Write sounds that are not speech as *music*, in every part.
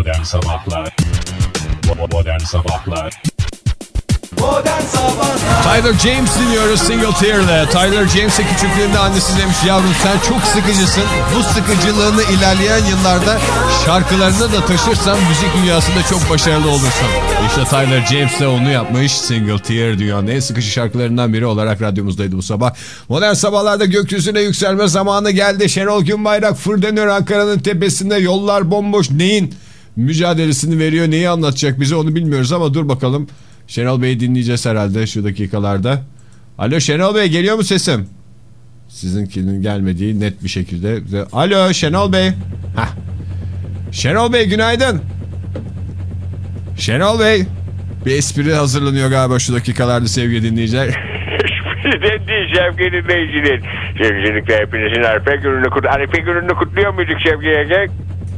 Modern Sabahlar Modern Sabahlar Modern Sabahlar Tyler James dinliyoruz Single Tear'le. Tyler James'e küçüklüğünde annesi demiş yavrum sen çok sıkıcısın. Bu sıkıcılığını ilerleyen yıllarda şarkılarına da taşırsan müzik dünyasında çok başarılı olursun. İşte Tyler James de onu yapmış. Single Tear dünyanın en sıkıcı şarkılarından biri olarak radyomuzdaydı bu sabah. Modern sabahlarda gökyüzüne yükselme zamanı geldi. Şenol Günbayrak fırlanıyor Ankara'nın tepesinde yollar bomboş. Neyin mücadelesini veriyor neyi anlatacak bize onu bilmiyoruz ama dur bakalım. Şenol Bey'i dinleyeceğiz herhalde şu dakikalarda. Alo Şenol Bey geliyor mu sesim? Sizinkinin gelmediği net bir şekilde. Alo Şenol Bey. Hah. Şenol Bey günaydın. Şenol Bey. Bir espri hazırlanıyor galiba şu dakikalarda sevgili dinleyiciler. *laughs* Espriden değil sevgili dinleyiciler. Sevgilikle hepinizin Arife gününü, kut Arife gününü kutluyor muyduk sevgili Ege?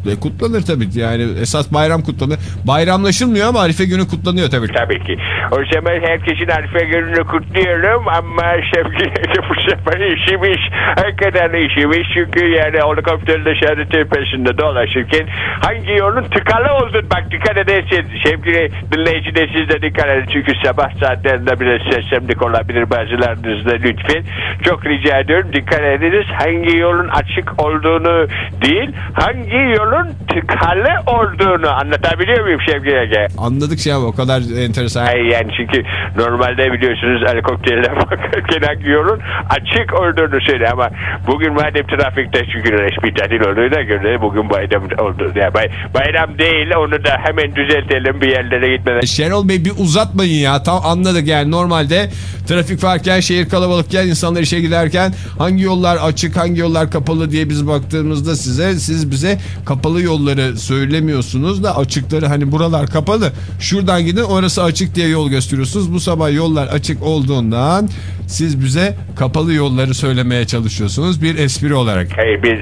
E, kutlanır tabii yani esas bayram kutlanır. Bayramlaşılmıyor ama Arife günü kutlanıyor tabii. Tabii ki. O zaman herkesin Arife gününü kutluyorum ama sevgili *laughs* bu sefer işimiz hakikaten işimiz. Çünkü yani helikopter dışarı tepesinde dolaşırken hangi yolun tıkalı olduğunu bak dikkat edersin. Sevgili dinleyici de siz de dikkat edin. Çünkü sabah saatlerinde biraz seslemlik olabilir bazılarınızda lütfen. Çok rica ediyorum dikkat ediniz. Hangi yolun açık olduğunu değil hangi yolun tıkalı olduğunu anlatabiliyor muyum sevgili Ege? Anladık şey ama o kadar enteresan. Hayır yani çünkü normalde biliyorsunuz helikopterle *laughs* bakarken hangi yolun açık olduğunu söylüyor ama bugün madem trafikte çünkü resmi tatil olduğuna göre bugün bayram oldu. Yani bay, bayram değil onu da hemen düzeltelim bir yerlere gitmeden. Şenol Bey bir uzatmayın ya. Tam anladık yani normalde trafik varken şehir kalabalıkken insanlar işe giderken hangi yollar açık hangi yollar kapalı diye biz baktığımızda size siz bize kapalı yolları söylemiyorsunuz da açıkları hani buralar kapalı şuradan gidin orası açık diye yol gösteriyorsunuz. Bu sabah yollar açık olduğundan siz bize kapalı yolları söylemeye çalışıyorsunuz bir espri olarak. Hayır biz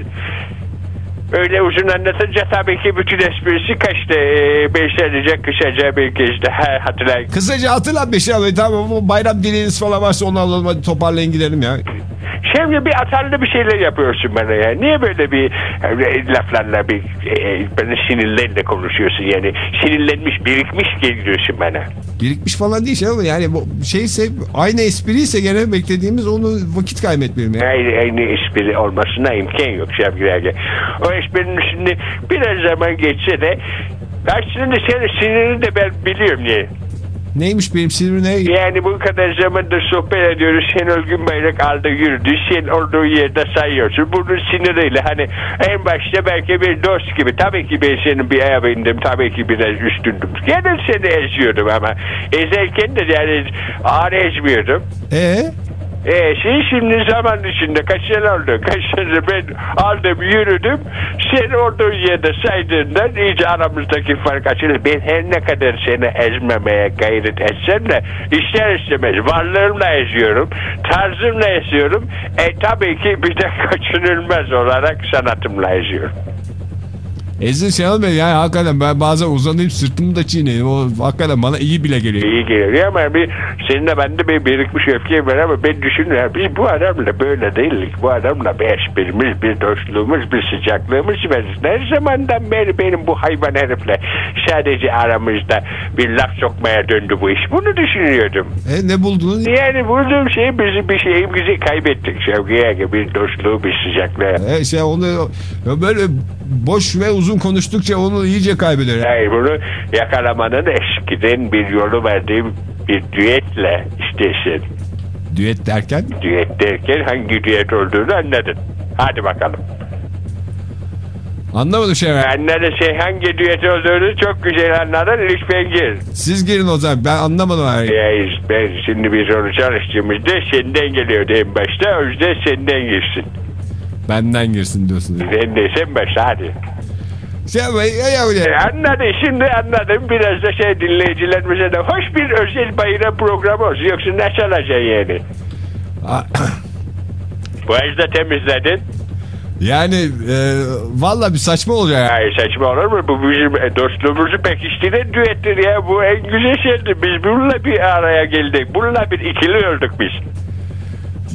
öyle uzun anlatınca tabii ki bütün esprisi kaçtı. Ee, sadece kısaca bir kez daha hatırlayın. Kısaca hatırlat Beşir abi tamam bu bayram dileğiniz falan varsa onu alalım hadi toparlayın gidelim ya. Şimdi bir atarlı bir şeyler yapıyorsun bana ya. Niye böyle bir e, laflarla bir e, bana sinirlerle konuşuyorsun yani. Sinirlenmiş, birikmiş geliyorsun bana. Birikmiş falan değil şey ama yani bu şeyse aynı espriyse gene beklediğimiz onu vakit kaybetmeyelim ya. Aynı, aynı espri olmasına imkan yok sevgili Ege. O esprinin şimdi biraz zaman geçse de aslında senin sinirini de ben biliyorum niye. Neymiş benim sinirim ne? Yani bu kadar zamandır sohbet ediyoruz. Şenol Günbayrak aldı yürüdü. Sen olduğu yerde sayıyorsun. Bunun siniriyle hani en başta belki bir dost gibi. Tabii ki ben senin bir aya bindim. Tabii ki biraz üstündüm. Gene seni eziyordum ama. Ezerken de yani ağır ezmiyordum. Ee? E şey şimdi zaman içinde kaç sene oldu? Kaç ben aldım yürüdüm. Sen olduğun yerde saydığından iyice aramızdaki fark açılır. Ben her ne kadar seni ezmemeye gayret etsem de ister istemez varlığımla eziyorum. Tarzımla eziyorum. E tabii ki bir de *laughs* kaçınılmaz olarak sanatımla eziyorum. Ezin Şenol Bey yani hakikaten ben bazen uzanayım sırtımı da çiğneyim. O hakikaten bana iyi bile geliyor. İyi geliyor ama bir seninle bende bir birikmiş öfke var ama ben düşünüyorum biz bu adamla böyle değildik. Bu adamla bir esprimiz, bir dostluğumuz, bir sıcaklığımız var. Ne zamandan beri benim bu hayvan herifle sadece aramızda bir laf sokmaya döndü bu iş. Bunu düşünüyordum. E ne buldunuz? Yani bulduğum şey bizi bir şeyimizi kaybettik. Şevkiye bir dostluğu, bir sıcaklığı. E şey onu böyle boş ve uzun konuştukça onu iyice kaybeder. Hayır bunu yakalamanın eskiden bir yolu verdiğim bir düetle istesin. Düet derken? Düet derken hangi düet olduğunu anladın. Hadi bakalım. Anlamadım şey. Anladın şey hangi düet olduğunu çok güzel anladın. Lütfen gir. Siz girin o zaman ben anlamadım. Yani. Ya ben şimdi bir soru çalıştığımızda senden geliyordu en başta. O yüzden senden girsin. Benden girsin diyorsunuz. Ben de sen başla hadi. Şey, ya, ya, E, anladım şimdi anladım. Biraz da şey dinleyicilerimize de hoş bir özel bayram programı olsun. Yoksa nasıl alacaksın yani? *coughs* Bu da temizledin. Yani e, valla bir saçma olacak. Ay saçma olur mu? Bu bizim e, dostluğumuzu pekiştiren düettir ya. Bu en güzel şeydi. Biz bununla bir araya geldik. Bununla bir ikili öldük biz.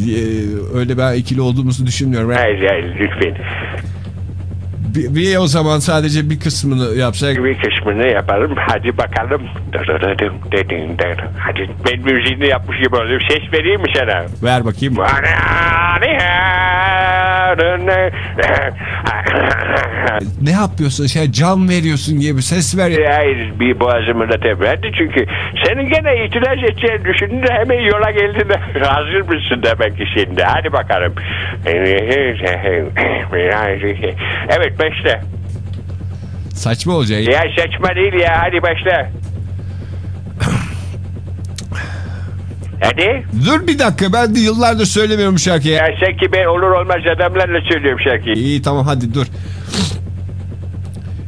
E, öyle ben ikili olduğumuzu düşünmüyorum. Hayır hayır lütfen. Bir, bir o zaman sadece bir kısmını yapsak. Bir kısmını yaparım. Hadi bakalım. Hadi ben müziğini yapmış gibi olayım. Ses vereyim mi sana? Ver bakayım. Ne yapıyorsun? Şey can veriyorsun gibi ses ver. Hayır bir boğazımı da tebrikti çünkü senin gene itiraz edeceğini düşündün de hemen yola geldin *laughs* hazır mısın demek ki şimdi hadi bakalım evet başla Saçma olacak. ya saçma değil ya hadi başla hadi Dur bir dakika ben de yıllardır söylemiyorum şarkıyı. ya sen ki ben olur olmaz adamlarla söylüyorum şarkıyı İyi tamam hadi dur.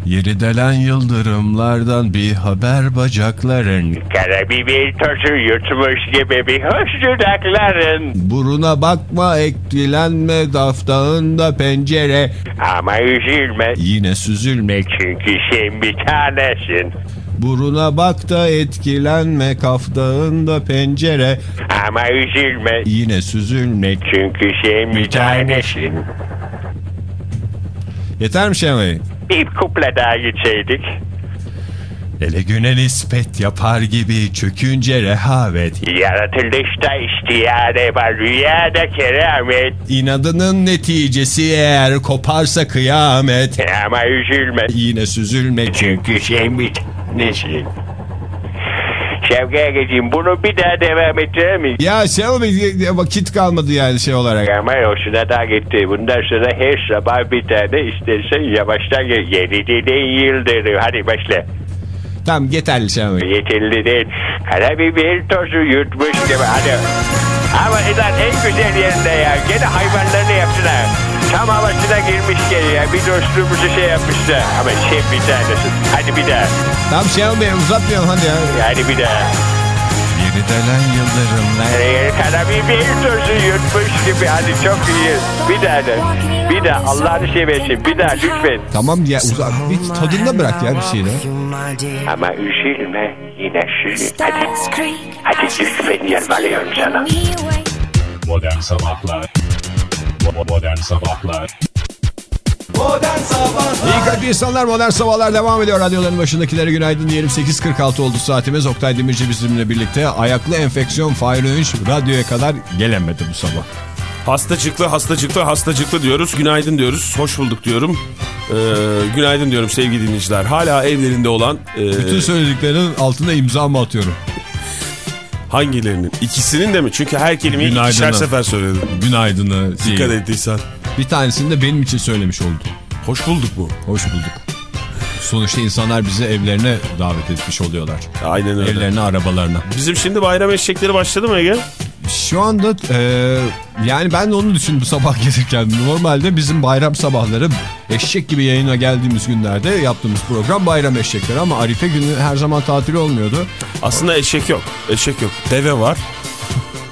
Yeri delen yıldırımlardan bir haber bacakların. Karabiber tozu yutmuş gibi bir hoş dudakların. Buruna bakma eklenme daftağında pencere. Ama üzülme. Yine süzülmek çünkü sen bir tanesin Buruna bak da etkilenme kaftağında pencere. Ama üzülme. Yine süzülmek çünkü sen bir tanesin Yeter mi Şenay? Bir kuple daha gitseydik. Ele güne nispet yapar gibi çökünce rehavet Yaratılışta istiyare var rüyada keramet. İnadının neticesi eğer koparsa kıyamet Ama üzülme Yine süzülmek çünkü sen bir Şevki Agacığım bunu bir daha devam ettirir miyiz? Ya şey olmadı vakit kalmadı yani şey olarak. Ama hoşuna da gitti. Bundan sonra her sabah bir tane istersen yavaştan gel. Yeniden yıldırım. Hadi başla. Tamam yeterli şey olmadı. Yeterli'den karabiber tozu yutmuş gibi. Hadi. Ama en güzel yerinde ya. Gene hayvanlarını yaptılar. Tam havasına girmiş geliyor. Bir dostluğumuzu şey yapmışlar. Ama şey bir tanesin. Hadi bir daha. Tamam şey olmadı uzatmayalım hadi ya. Hadi bir daha. Yeri delen yıldırımlar. Ee, Karabiber tozu yutmuş gibi. Hadi çok iyi. Bir daha da. Bir daha Allah'ını seversin. Bir daha lütfen. Tamam ya uzat. Bir tadında bırak ya bir şeyle. Ama üzülme. Yine şu. Hadi. Hadi lütfen yalvarıyorum sana. Modern Sabahlar Modern Sabahlar Modern Sabahlar İyi kalp insanlar modern sabahlar devam ediyor. Radyoların başındakilere günaydın diyelim. 8.46 oldu saatimiz. Oktay Demirci bizimle birlikte. Ayaklı enfeksiyon Fahri Öğünç radyoya kadar gelemedi bu sabah. Hastacıklı, hastacıklı, hastacıklı diyoruz. Günaydın diyoruz. Hoş bulduk diyorum. Ee, günaydın diyorum sevgili dinleyiciler. Hala evlerinde olan e, Bütün söylediklerinin altına imza mı atıyorum? Hangilerinin? İkisinin de mi? Çünkü her kelimeyi Günaydın'ı. ikişer sefer söyledim. Günaydını. değil. Dikkat ettiysen. Bir tanesini de benim için söylemiş oldu. Hoş bulduk bu. Hoş bulduk. Sonuçta insanlar bizi evlerine davet etmiş oluyorlar. Aynen öyle. Evlerine, arabalarına. Bizim şimdi bayram eşekleri başladı mı Ege? Şu anda e, yani ben de onu düşündüm sabah *laughs* gelirken. Normalde bizim bayram sabahları eşek gibi yayına geldiğimiz günlerde yaptığımız program bayram eşekleri ama Arife günü her zaman tatil olmuyordu. Aslında eşek yok. Eşek yok. Deve var.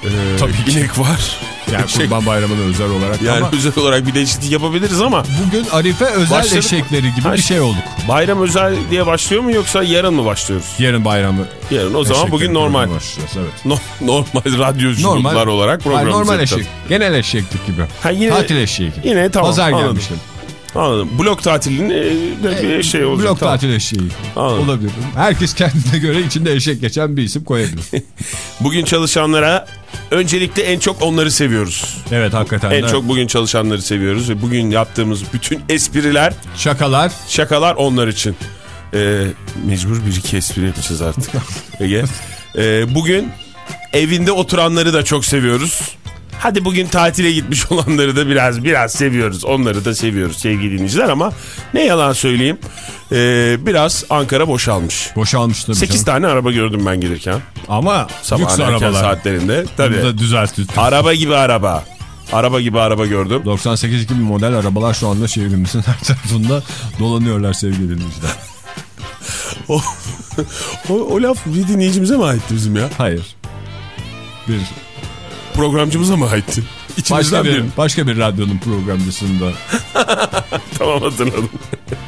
Ee, *laughs* Tabii ki. inek var. Yani Eşek- Kurban Bayramı'na özel olarak Yani ama özel olarak bir değişiklik yapabiliriz ama bugün Arife özel Başladı. eşekleri gibi Ha, bir şey olduk. bayram özel diye başlıyor mu yoksa yarın mı başlıyoruz? Yarın bayramı. Yarın o zaman bugün normal. Evet. No- normal radyocular Normal, olarak Hayır, programımızı normal yapacağız. eşek. Genel eşeklik gibi. Ha, yine- Tatil eşeği gibi. Yine tamam, Pazar anladım. gelmiştim. Anladım. Blok tatilinin e, de bir şey olacak. Blok tamam. tatil eşeği. Anladım. Olabilir. Herkes kendine göre içinde eşek geçen bir isim koyabilir. *laughs* Bugün çalışanlara öncelikle en çok onları seviyoruz. evet hakikaten En de. çok bugün çalışanları seviyoruz ve bugün yaptığımız bütün espriler, Şakalar. şakalar onlar için. Ee, mecbur bir iki espri yapacağız artık. *laughs* Ege. Ee, bugün evinde oturanları da çok seviyoruz. Hadi bugün tatile gitmiş *laughs* olanları da biraz biraz seviyoruz. Onları da seviyoruz sevgili dinleyiciler ama ne yalan söyleyeyim. ee, biraz Ankara boşalmış. Boşalmış tabii 8 canım. tane araba gördüm ben gelirken. Ama Sabah erken arabalar. saatlerinde. Bunu Tabii. da düzeltti. Araba gibi araba. Araba gibi araba gördüm. 98 gibi model arabalar şu anda şehrimizin her tarafında dolanıyorlar sevgili dinleyiciler. *laughs* O, o, o laf bir dinleyicimize mi aitti bizim ya? Hayır. Bir Programcımıza mı aitti? başka bir, başka bir radyonun programcısında. *laughs* Tamam hatırladım.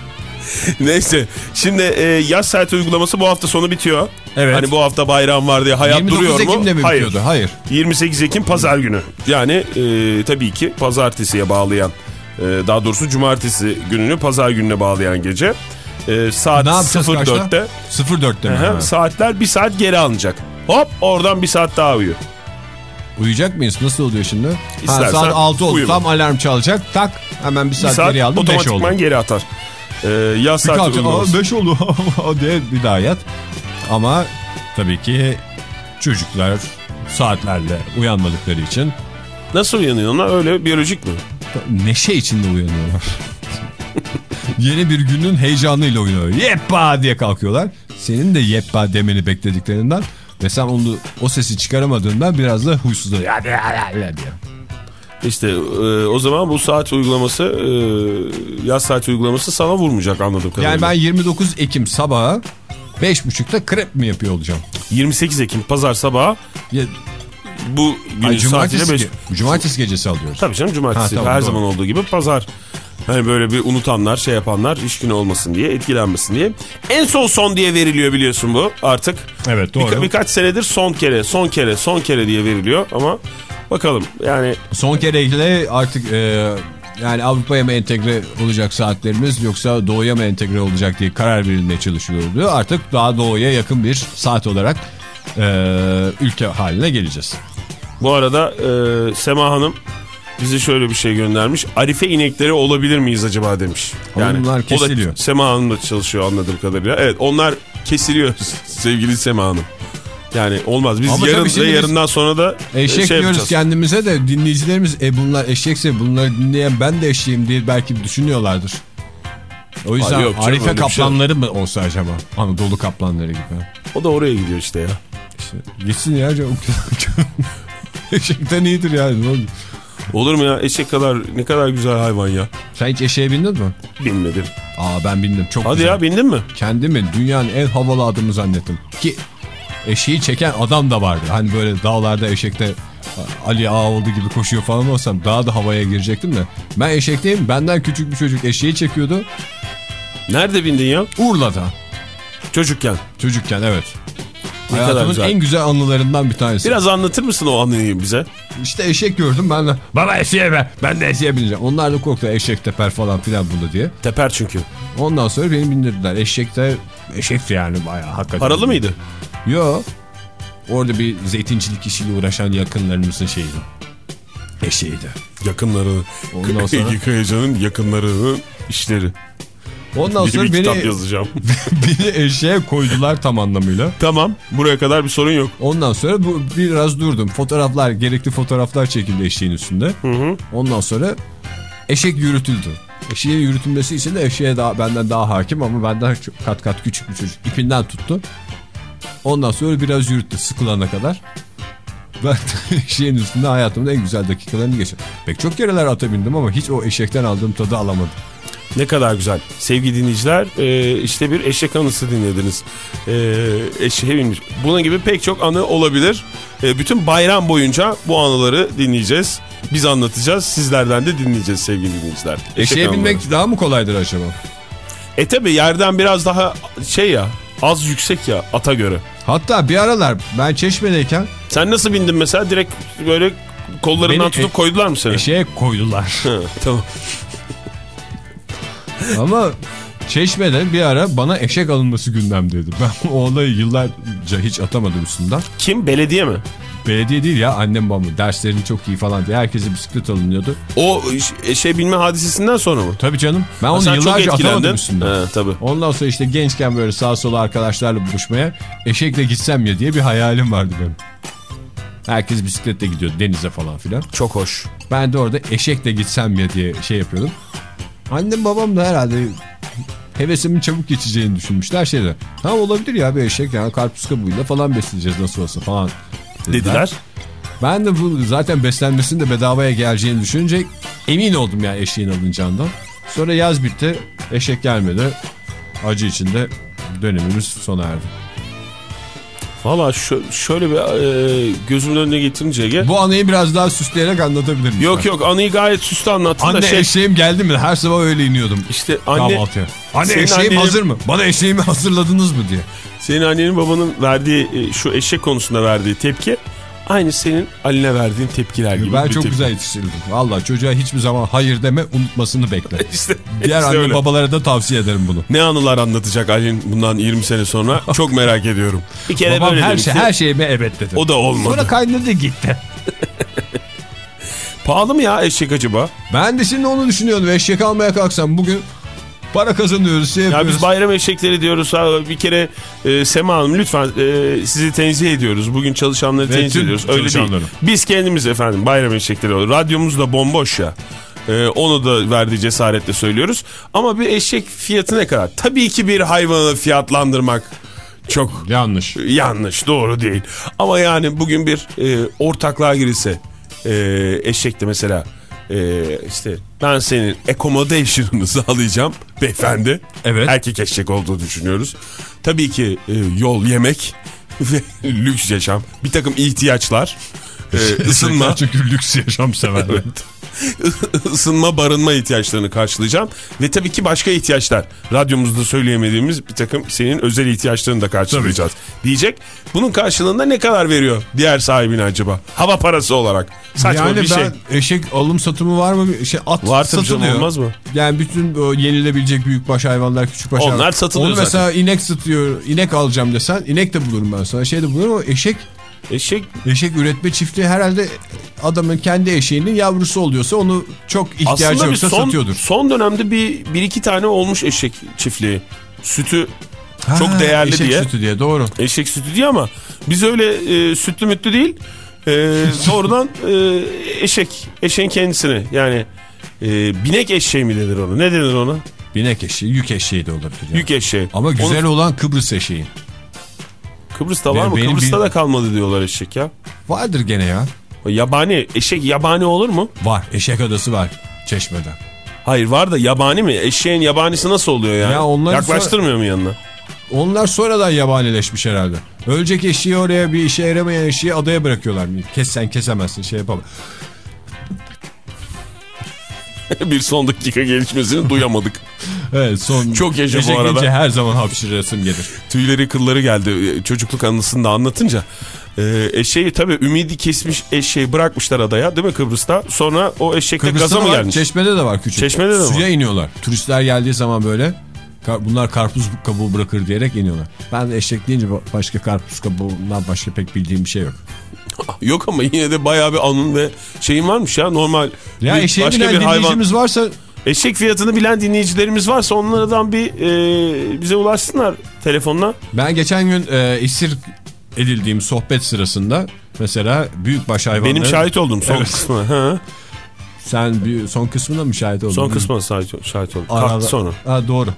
*laughs* Neyse şimdi e, yaz saati uygulaması bu hafta sonu bitiyor. Evet. Hani bu hafta bayram var diye hayat 29 duruyor mu? Ekim'de mi Hayır. bitiyordu? Hayır. 28 Ekim pazar günü. Yani e, tabii ki pazartesiye bağlayan Ee, daha doğrusu cumartesi gününü pazar gününe bağlayan gece. Ee, saat Ne yapacağız 04'te 04'te mi? Ha. saatler bir saat geri alınacak. Hop oradan bir saat daha uyu. Uyuyacak mıyız? Nasıl oluyor şimdi? Ha, İstersen saat 6 oldu. uyuma. Tam alarm çalacak. Tak. Hemen bir Bir saat, saat geri aldım. 5 oldu. otomatikman geri atar. Ee, yaz saati kalkacak. uygulaması. 5 oldu *laughs* diye bir daha yat. Ama tabii ki çocuklar saatlerle uyanmadıkları için Nasıl uyanıyor onlar? Öyle biyolojik mi? neşe içinde uyanıyorlar. *laughs* Yeni bir günün heyecanıyla uyanıyor. Yeppa diye kalkıyorlar. Senin de yeppa demeni beklediklerinden ve sen onu o sesi çıkaramadığından biraz da hadi diye. İşte e, o zaman bu saat uygulaması e, yaz saati uygulaması sana vurmayacak anladığım kadarıyla. Yani ben 29 Ekim sabahı 5.30'da krep mi yapıyor olacağım? 28 Ekim pazar sabahı Ya, bu günün ay, saatiyle cumartesi, 5. ge- cumartesi gecesi alıyoruz. Tabii canım cumartesi Ha, tamam, her doğru. zaman olduğu gibi pazar. Hani böyle bir unutanlar şey yapanlar iş günü olmasın diye etkilenmesin diye. En son son diye veriliyor biliyorsun bu artık. Evet Birka- birkaç senedir son kere son kere son kere diye veriliyor ama bakalım yani Son kereyle artık e, yani Avrupa'ya mı entegre olacak saatlerimiz yoksa doğuya mı entegre olacak diye karar verilmeye çalışılıyor. Artık daha doğuya yakın bir saat olarak e, ülke haline geleceğiz. Bu arada e, Sema Hanım bize şöyle bir şey göndermiş. Arife inekleri olabilir miyiz acaba demiş. Onlar o da kesiliyor. Sema Hanım da çalışıyor anladığım kadarıyla. Evet onlar kesiliyor *laughs* sevgili Sema Hanım. Yani olmaz. Biz Ama yarın ve yarından sonra da e, Eşek şey diyoruz yapacağız. kendimize de dinleyicilerimiz e bunlar eşekse bunları dinleyen ben de eşeğim diye belki düşünüyorlardır. O yüzden yok canım, Arife bir şey kaplanları mı olsa acaba? Anadolu kaplanları gibi. O da oraya gidiyor işte ya. İşte gitsin ya. çok- Eşekten iyidir yani. ne? Olur mu ya eşek kadar ne kadar güzel hayvan ya. Sen hiç eşeğe bindin mi? Binmedim. Aa ben bindim. Çok Hadi güzel. ya bindin mi? Kendimi dünyanın en havalı adamı zannettim. Ki eşeği çeken adam da vardı. Hani böyle dağlarda eşekte Ali Ağaoğlu gibi koşuyor falan olsam daha da havaya girecektim de. Ben eşekteyim. Benden küçük bir çocuk eşeği çekiyordu. Nerede bindin ya? Urla'da. Çocukken. Çocukken evet. Ne Hayatımın güzel. en güzel anılarından bir tanesi. Biraz anlatır mısın o anıyı bize? İşte eşek gördüm ben de. Baba eşeğe be. Ben de eşeğe bineceğim. Onlar da korktu eşek teper falan filan bunda diye. Teper çünkü. Ondan sonra beni bindirdiler. Eşek de eşekti yani bayağı hakikaten. Paralı mıydı? Yo. Orada bir zeytincilik işiyle uğraşan yakınlarımızın şeyiydi. Eşeğiydi. Yakınları. Ondan *laughs* sonra- Ege Kayacan'ın yakınlarının işleri. Ondan sonra bir kitap beni, yazacağım. *laughs* beni eşeğe koydular tam anlamıyla. tamam. Buraya kadar bir sorun yok. Ondan sonra bu biraz durdum. Fotoğraflar, gerekli fotoğraflar çekildi eşeğin üstünde. Ondan sonra eşek yürütüldü. Eşeğin yürütülmesi için de eşeğe daha, benden daha hakim ama benden çok kat kat küçük bir çocuk ipinden tuttu. Ondan sonra biraz yürüttü sıkılana kadar. Ben *laughs* eşeğin üstünde hayatımın en güzel dakikalarını geçirdim. Pek çok kereler ata bindim ama hiç o eşekten aldığım tadı alamadım. Ne kadar güzel. Sevgili dinleyiciler e, işte bir eşek anısı dinlediniz. E, eşeğe binmiş. Bunun gibi pek çok anı olabilir. E, bütün bayram boyunca bu anıları dinleyeceğiz. Biz anlatacağız. Sizlerden de dinleyeceğiz sevgili dinleyiciler. Eşek Eşeğe anıları. binmek daha mı kolaydır acaba? E tabi yerden biraz daha şey ya az yüksek ya ata göre. Hatta bir aralar ben Çeşme'deyken Sen nasıl bindin mesela direkt böyle kollarından Beni tutup e- koydular mı seni? eşeğe koydular. Tamam. *laughs* Ama Çeşme'de bir ara bana eşek alınması gündemdeydi. Ben *laughs* o olayı yıllarca hiç atamadım üstünden. Kim? Belediye mi? Belediye değil ya annem babam derslerin çok iyi falan diye herkese bisiklet alınıyordu. O e, şey bilme hadisesinden sonra mı? Tabii canım ben Ha, onu yıllarca atamadım üstünden. He, tabii. Ondan sonra işte gençken böyle sağa sola arkadaşlarla buluşmaya eşekle gitsem ya diye bir hayalim vardı benim. Herkes bisikletle gidiyor denize falan filan. Çok hoş. Ben de orada eşekle gitsem ya diye şey yapıyordum. Annem babam da herhalde hevesimin çabuk geçeceğini düşünmüşler şeyde. Tamam olabilir ya bir eşek yani karpuz kabuğuyla falan besleyeceğiz nasıl olsa falan Dediler. Ben de bu zaten beslenmesinin de bedavaya geleceğini düşününce emin oldum ya eşeğin alınacağından. Sonra yaz bitti eşek gelmedi. Acı içinde dönemimiz sona erdi. Valla şö- şöyle bir e, gözümün önüne getirince Ege. Bu anıyı biraz daha süsleyerek anlatabilirim. Yok yok anıyı gayet süslü anlattın Anne da şey. eşeğim geldi mi? Her sabah öyle iniyordum. İşte anne, Kahvaltıya. Anne Senin eşeğim annenin- hazır mı? Bana eşeğimi *laughs* hazırladınız mı diye. senin annenin babanın verdiği e, şu eşek konusunda verdiği tepki aynı senin Ali'ne verdiğin tepkiler gibi. Ben çok tepki. güzel yetiştirildim. Valla çocuğa hiçbir zaman hayır deme unutmasını bekle. *laughs* İşte, Diğer işte anne öyle. babalara da tavsiye ederim bunu. Ne anılar anlatacak Ali'nin bundan 20 sene sonra *laughs* çok merak ediyorum. Bir kere Babam böyle her, şey, her şeyime evet dedi. O da olmadı. Sonra kaynadı gitti. *laughs* Pahalı mı ya eşek acaba? Ben de şimdi onu düşünüyordum. Eşek almaya kalksam bugün para kazanıyoruz. Şey Ya yapıyoruz. biz bayram eşekleri diyoruz. Bir kere e, Sema Hanım lütfen e, sizi tenzih ediyoruz. Bugün çalışanları Ve tenzih ediyoruz. Öyle değil. Biz kendimiz efendim bayram eşekleri. Radyomuz da bomboş ya. E, onu da verdiği cesaretle söylüyoruz. Ama bir eşek fiyatı ne kadar? Tabii ki bir hayvanı fiyatlandırmak çok Yanlış. yanlış doğru değil. Ama yani bugün bir e, ortaklığa girilse e, eşek de mesela e, işte ben senin accommodation'ını *laughs* sağlayacağım beyefendi. Evet. Erkek eşek olduğu düşünüyoruz. Tabii ki e, yol yemek *laughs* ve lüks yaşam bir takım ihtiyaçlar. E, *laughs* ısınma, Çünkü lüks yaşam severler. *laughs* ısınma, barınma ihtiyaçlarını karşılayacağım. Ve tabii ki başka ihtiyaçlar. Radyomuzda söyleyemediğimiz bir takım senin özel ihtiyaçlarını da karşılayacağız. Diyecek. Bunun karşılığında ne kadar veriyor diğer sahibine acaba? Hava parası olarak. Saçma yani bir ben şey. eşek alım satımı var mı? Şey, at Var tabii satılıyor. olmaz mı? Yani bütün o yenilebilecek büyükbaş hayvanlar, küçükbaş Onlar hayvanlar. satılıyor Onu mesela inek satıyor, inek alacağım desen inek de bulurum ben sana. Şey de bulurum ama eşek, Eşek eşek üretme çiftliği herhalde adamın kendi eşeğinin yavrusu oluyorsa onu çok ihtiyacı aslında yoksa son, satıyordur. son dönemde bir, bir iki tane olmuş eşek çiftliği. Sütü çok Ha, değerli eşek diye. sütü diye doğru. Eşek sütü diye ama biz öyle e, sütlü mütlü değil. E, *laughs* doğrudan e, eşek. Eşeğin kendisini yani e, binek eşeği mi denir ona? Ne denir ona? Binek eşeği, yük eşeği de olabilir. yani. Yük eşeği. Ama güzel Onu- olan Kıbrıs eşeği. Kıbrıs'ta var mı? benim Kıbrıs'ta bil- da kalmadı diyorlar eşek ya. Vardır gene ya. Yabani. Eşek yabani olur mu? Var. Eşek adası var. Çeşme'de. Hayır var da yabani mi? Eşeğin yabanisi nasıl oluyor yani? Ya onları Yaklaştırmıyor mu yanına? Onlar sonradan yabanileşmiş herhalde. Ölecek eşeği oraya bir işe yaramayan eşeği adaya bırakıyorlar. Kes sen kesemezsin şey yapamam. *laughs* bir son dakika gelişmesini duyamadık. *laughs* Evet son. Çok yaşa bu arada. her zaman hapşırasım gelir. Tüyleri kılları geldi e, çocukluk anısını da anlatınca. E, eşeği tabii ümidi kesmiş eşeği bırakmışlar adaya değil mi Kıbrıs'ta? Sonra o eşekle Kıbrıs'ta gaza mı var, gelmiş? Çeşme'de de var küçük. Çeşme'de de Suya var. iniyorlar. Turistler geldiği zaman böyle bunlar karpuz kabuğu bırakır diyerek iniyorlar. Ben de eşek deyince başka karpuz kabuğundan başka pek bildiğim bir şey yok. *laughs* Yok ama yine de bayağı bir anın ve şeyin varmış ya normal. Ya eşeğe başka binen bir hayvan. dinleyicimiz varsa Eşek fiyatını bilen dinleyicilerimiz varsa onlardan bir e, bize ulaşsınlar telefonla. ben geçen gün e, esir edildiğim sohbet sırasında mesela büyükbaş hayvanları... Benim şahit oldum son Evet. kısmına. Ha. Sen bir son kısmına mı şahit oldun? Son kısmına şahit, şahit oldum. Arada- Kalktı sonra. Ha, doğru.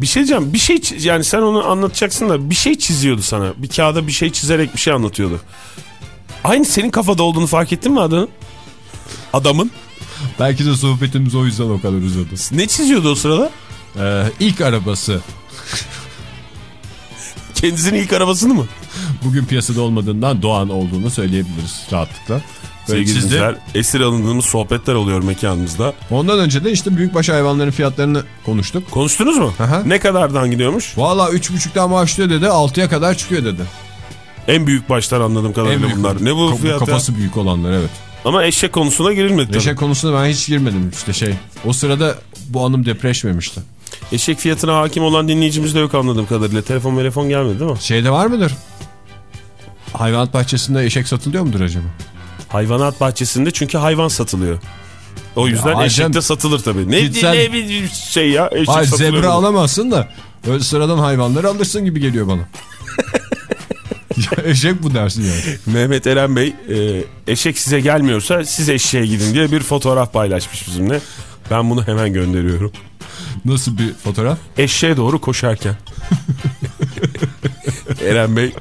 Bir şey diyeceğim. Bir şey yani sen onu anlatacaksın da bir şey çiziyordu sana. Bir kağıda bir şey çizerek bir şey anlatıyordu. Aynı senin kafada olduğunu fark ettin mi adamın? Adamın. Belki de sohbetimiz o yüzden o kadar uzadı. Ne çiziyordu o sırada? Ee, ilk arabası Kendisinin ilk arabasını mı? bugün piyasada olmadığından Doğan olduğunu söyleyebiliriz rahatlıkla. Sevgili dinleyiciler, esir alındığımız sohbetler oluyor mekanımızda. Ondan önce de işte büyükbaş hayvanların fiyatlarını konuştuk. Konuştunuz mu? Aha. Ne kadardan gidiyormuş? Valla 3.5'tan başlıyor dedi 6'ya kadar çıkıyor dedi. En büyük başlar anladığım kadarıyla bunlar. Ne bu Ka- fiyat ya? Kafası büyük olanlar evet. Ama eşek konusuna girilmedi tabii. Eşek konusuna ben hiç girmedim işte şey. O sırada bu hanım depreşmemişti. Eşek fiyatına hakim olan dinleyicimiz de yok anladığım kadarıyla. Telefon telefon gelmedi değil mi? Şeyde var mıdır? Hayvanat bahçesinde eşek satılıyor mudur acaba? Hayvanat bahçesinde çünkü hayvan satılıyor. O yüzden Ya eşek de satılır tabii. Ne, Gitsen- ne bir şey ya eşek Hayır satılıyor. zebra alamazsın da öyle sıradan hayvanları alırsın gibi geliyor bana. *laughs* eşek bu dersin yani. Mehmet Eren Bey e, eşek size gelmiyorsa siz eşeğe gidin diye bir fotoğraf paylaşmış bizimle. Ben bunu hemen gönderiyorum. Nasıl bir fotoğraf? Eşeğe doğru koşarken. *laughs* Eren Bey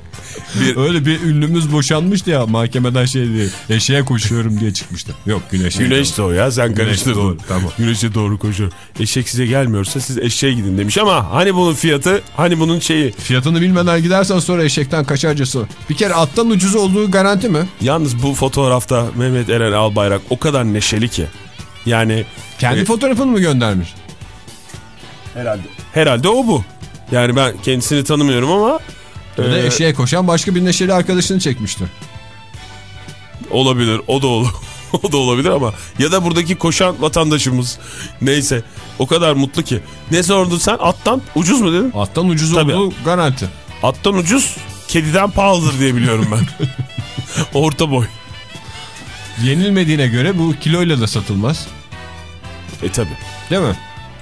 bir Öyle bir ünlümüz boşanmıştı ya mahkemeden şey diye eşeğe koşuyorum diye çıkmıştı. Yok güneşe. Güneş de o ya sen karıştırdın. doğru, tamam. Güneşe doğru koşuyor. Eşek size gelmiyorsa siz eşeğe gidin demiş ama hani bunun fiyatı hani bunun şeyi. Fiyatını bilmeden gidersen sonra eşekten kaçarcası. Bir kere attan ucuz olduğu garanti mi? Yalnız bu fotoğrafta Mehmet Eren Albayrak o kadar neşeli ki. Yani Kendi e, fotoğrafını mı göndermiş? herhalde herhalde o bu. Yani ben kendisini tanımıyorum ama Ya da e, eşeğe koşan başka bir neşeli arkadaşını çekmişti. olabilir. O da olur. *laughs* o da olabilir ama ya da buradaki koşan vatandaşımız neyse o kadar mutlu ki. Ne sordun sen? Attan ucuz mu dedin? Attan ucuz Tabii. olduğu garanti. Attan ucuz, kediden pahalıdır diye biliyorum ben. *laughs* Orta boy. Yenilmediğine göre bu kiloyla da satılmaz. E tabi. Değil mi?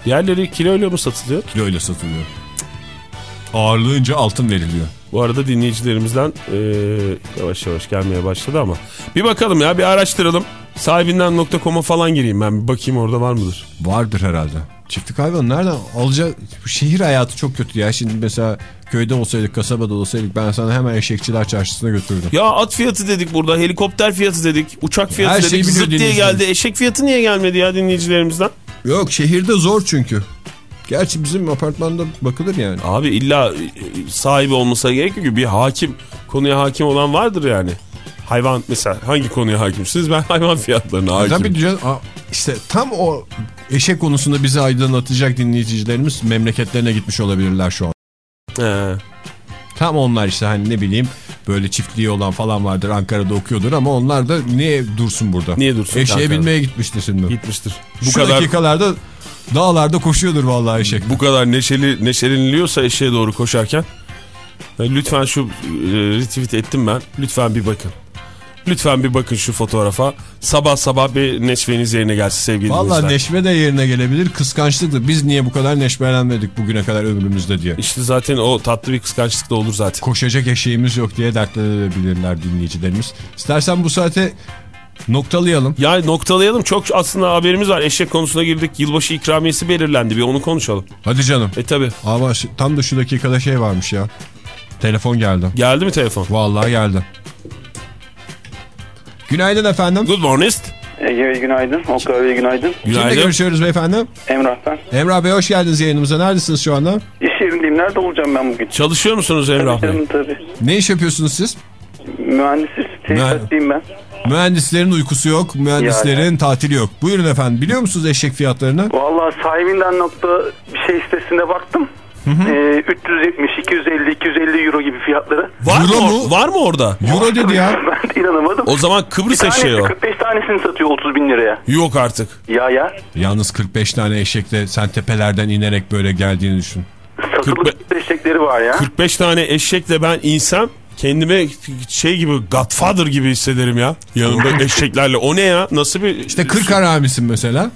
Diğerleri kiloyla mı satılıyor? Kiloyla satılıyor. Ağırlığınca altın veriliyor. Bu arada dinleyicilerimizden e, yavaş yavaş gelmeye başladı ama. Bir bakalım ya bir araştıralım. Sahibinden.com'a falan gireyim ben bir bakayım orada var mıdır? Vardır herhalde. Çiftlik hayvan nereden alacak? Bu şehir hayatı çok kötü ya. Şimdi mesela köyde olsaydık, kasabada olsaydık ben sana hemen eşekçiler çarşısına götürdüm. Ya at fiyatı dedik burada, helikopter fiyatı dedik, uçak fiyatı Her dedik, biliyor zıt diye geldi. Eşek fiyatı niye gelmedi ya dinleyicilerimizden? Yok şehirde zor çünkü. Gerçi bizim apartmanda bakılır yani. Abi illa e, sahibi olmasa gerekiyor ki bir hakim, konuya hakim olan vardır yani. Hayvan mesela hangi konuya hakimsiniz? Ben hayvan fiyatlarına hakimim. Tabii diyeceğiz. İşte tam o eşek konusunda bizi aydınlatacak dinleyicilerimiz memleketlerine gitmiş olabilirler şu an. He. Tam onlar işte hani ne bileyim böyle çiftliği olan falan vardır Ankara'da okuyordur ama onlar da niye dursun burada? Niye dursun Eşeğe Ankara'da? binmeye gitmiştir şimdi. Gitmiştir. Bu Şu kadar dakikalarda dağlarda koşuyordur vallahi eşek. bu kadar neşeli neşeleniliyorsa eşeğe doğru koşarken e, lütfen şu e, retweet ettim ben. Lütfen bir bakın. Lütfen bir bakın şu fotoğrafa. Sabah sabah bir neşveniz yerine gelsin sevgili dinleyiciler. neşve de yerine gelebilir kıskançlık da biz niye bu kadar neşvelenmedik bugüne kadar ömrümüzde diye. İşte zaten o tatlı bir kıskançlık da olur zaten. Koşacak eşeğimiz yok diye dertlenebilirler dinleyicilerimiz. İstersen bu saate noktalayalım. Ya noktalayalım. Çok aslında haberimiz var. Eşek konusuna girdik. Yılbaşı ikramiyesi belirlendi. Bir onu konuşalım. Hadi canım. E tabi. Ama tam da şu dakikada şey varmış ya. Telefon geldi. Geldi mi telefon? Vallahi geldi. Günaydın efendim. Good morning. Ege Bey günaydın. Oktay Bey günaydın. Kimle Günaydın. görüşüyoruz beyefendi? Emrah ben. Emrah Bey hoş geldiniz yayınımıza. Neredesiniz şu anda? İş yerindeyim. Nerede olacağım ben bugün? Çalışıyor musunuz Emrah Bey? Canım tabii. Ne iş yapıyorsunuz siz? Mühendisiz. Tesisatlıyım ben. Mühendislerin uykusu yok, mühendislerin Yani. tatili yok. Buyurun efendim. Biliyor musunuz eşek fiyatlarını? Vallahi sahibinden nokta bir şey sitesinde baktım. Ee, 370, 250, 250 euro gibi fiyatları. Var Euro mı? mu? Var mı orada? Euro dedi ya. *laughs* ben de inanamadım. O zaman Kıbrıs eşeği o. 45 tanesini satıyor 30 bin liraya. Yok artık. Ya ya. Yalnız 45 tane eşekle sen tepelerden inerek böyle geldiğini düşün. Satılık 45 eşekleri var ya. 45 tane eşekle ben insem kendime şey gibi Godfather gibi hissederim ya. Yanımda *laughs* eşeklerle. O ne ya? Nasıl bir... İşte 40 haramisin mesela.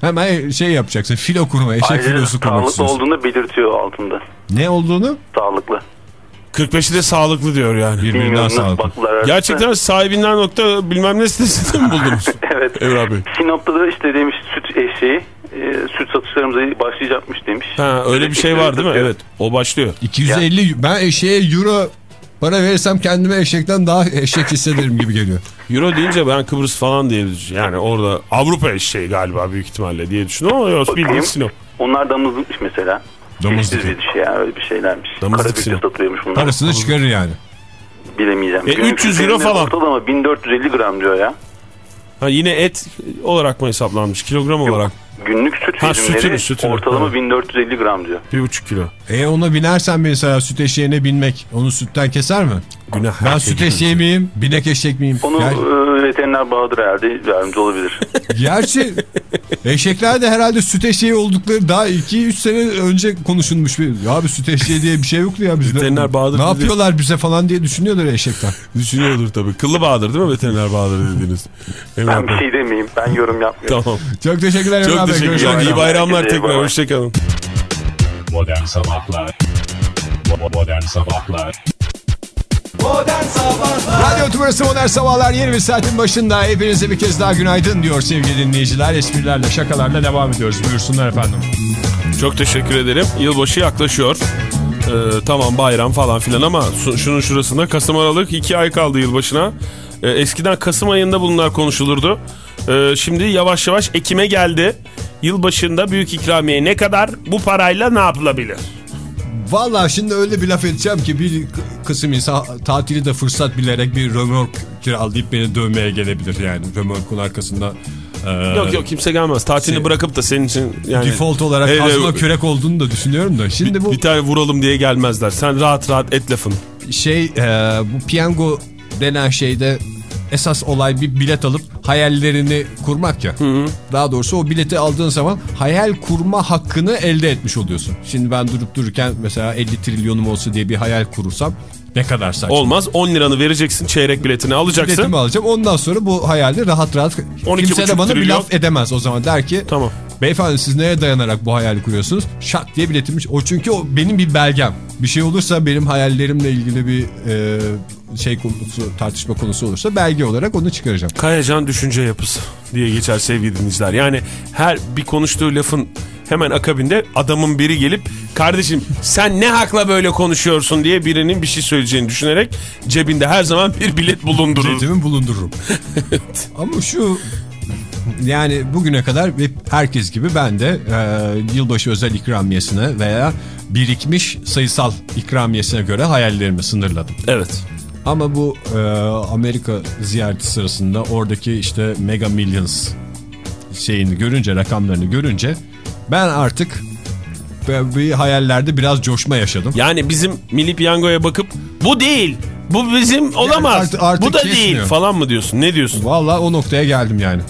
Hemen şey yapacaksın. Filo kurma, eşek Ayrıca filosu kurmak sağlıklı istiyorsun. olduğunu belirtiyor altında. Ne olduğunu? Sağlıklı. 45'i de sağlıklı diyor yani. Birbirinden sağlıklı. Gerçekten sahibinden nokta bilmem ne sitesinde mi buldunuz? *laughs* Evet. Emrah Bey. Sinop'ta da işte demiş süt eşeği e, süt satışlarımıza başlayacakmış demiş. Ha, öyle bir şey var değil mi? Evet. O başlıyor. 250 ben eşeğe euro para verirsem kendime eşekten daha eşek hissederim gibi geliyor. Euro deyince ben Kıbrıs falan diye yani orada Avrupa eşeği galiba büyük ihtimalle diye düşündüm ama yok bildiğin Sinop. Onlar damızlıkmış mesela. Damızlık. Eşsiz bir şey yani öyle bir şeylermiş. Damızlık Karabük'te Sinop. satılıyormuş bunlar. Parasını çıkarır yani. Bilemeyeceğim. E, Günlük 300 euro falan. Ortalama 1450 gram diyor ya. Ha, yine et olarak mı hesaplanmış kilogram olarak? Günlük süt Ha, sütünü, sütünü. ortalama Ha. 1450 gram diyor. 1,5 kilo. E ona binersen mesela süt eşeğine binmek onu sütten keser mi? Günah. Ben süt eşeği miyim? Binek eşek miyim? Onu Ger- e, veteriner Bahadır herhalde yardımcı olabilir. *laughs* Gerçi eşekler de herhalde süt eşeği oldukları daha 2-3 sene önce konuşulmuş. Bir, ya bir süt eşeği diye bir şey yoktu ya bizde. Veteriner Bahadır Ne yapıyorlar bize falan diye düşünüyordur eşekler. Düşünüyordur tabii. Kıllı Bahadır değil mi veteriner Bahadır dediğiniz? Ben bir şey demeyeyim. Ben yorum yapmıyorum. Tamam. Çok teşekkürler Çok. Teşekkürler. İyi bayramlar tekrar. Hoşçakalın. Modern Sabahlar Modern Sabahlar Modern Sabahlar Radyo Tümrüt'ü Modern Sabahlar yeni bir saatin başında. Hepinize bir kez daha günaydın diyor sevgili dinleyiciler. Esprilerle şakalarla devam ediyoruz. Buyursunlar efendim. Çok teşekkür ederim. Yılbaşı yaklaşıyor. Ee, tamam bayram falan filan ama şunun şurasında Kasım Aralık 2 ay kaldı yılbaşına. Ee, eskiden Kasım ayında bunlar konuşulurdu. Ee, şimdi yavaş yavaş Ekim'e geldi. Yılbaşında büyük ikramiye ne kadar bu parayla ne yapılabilir? Vallahi şimdi öyle bir laf edeceğim ki bir kısım insan tatili de fırsat bilerek bir römork kiralayıp beni dövmeye gelebilir yani. Römorkun arkasında e, Yok yok kimse gelmez. Tatilini Şey- bırakıp da senin için yani default olarak Hele- kazma kürek olduğunu da düşünüyorum da. Şimdi bu bir tane vuralım diye gelmezler. Sen rahat rahat et lafını. şey e, bu piyango denen şeyde esas olay bir bilet alıp hayallerini kurmak ya. Daha doğrusu o bileti aldığın zaman hayal kurma hakkını elde etmiş oluyorsun. Şimdi ben durup dururken mesela 50 trilyonum olsa diye bir hayal kurursam ne kadar saçma. Olmaz 10 liranı vereceksin çeyrek biletini alacaksın. Biletimi alacağım. Ondan sonra bu hayali rahat rahat 12,5 kimse de bana bir trilyon. laf edemez o zaman. Der ki Tamam. beyefendi siz neye dayanarak bu hayali kuruyorsunuz? Şak diye biletimi. O çünkü o benim bir belgem. Bir şey olursa benim hayallerimle ilgili bir e, şey konusu tartışma konusu olursa belge olarak onu çıkaracağım. Kayacan düşünce yapısı diye geçer sevgili dinleyiciler. Yani her bir konuştuğu lafın hemen akabinde adamın biri gelip kardeşim sen ne hakla böyle konuşuyorsun diye birinin bir şey söyleyeceğini düşünerek cebinde her zaman bir bilet bulundurur. Biletimi bulundururum. *laughs* Ama şu yani bugüne kadar herkes gibi ben de e, yılbaşı özel ikramiyesine veya birikmiş sayısal ikramiyesine göre hayallerimi sınırladım. Evet. Ama bu e, Amerika ziyareti sırasında oradaki işte Mega Millions şeyini görünce rakamlarını görünce ben artık bir hayallerde biraz coşma yaşadım. Yani bizim milli piyangoya bakıp bu değil. Bu bizim olamaz. artık- artık bu da değil kesmiyor. falan mı diyorsun? Ne diyorsun? Vallahi o noktaya geldim yani.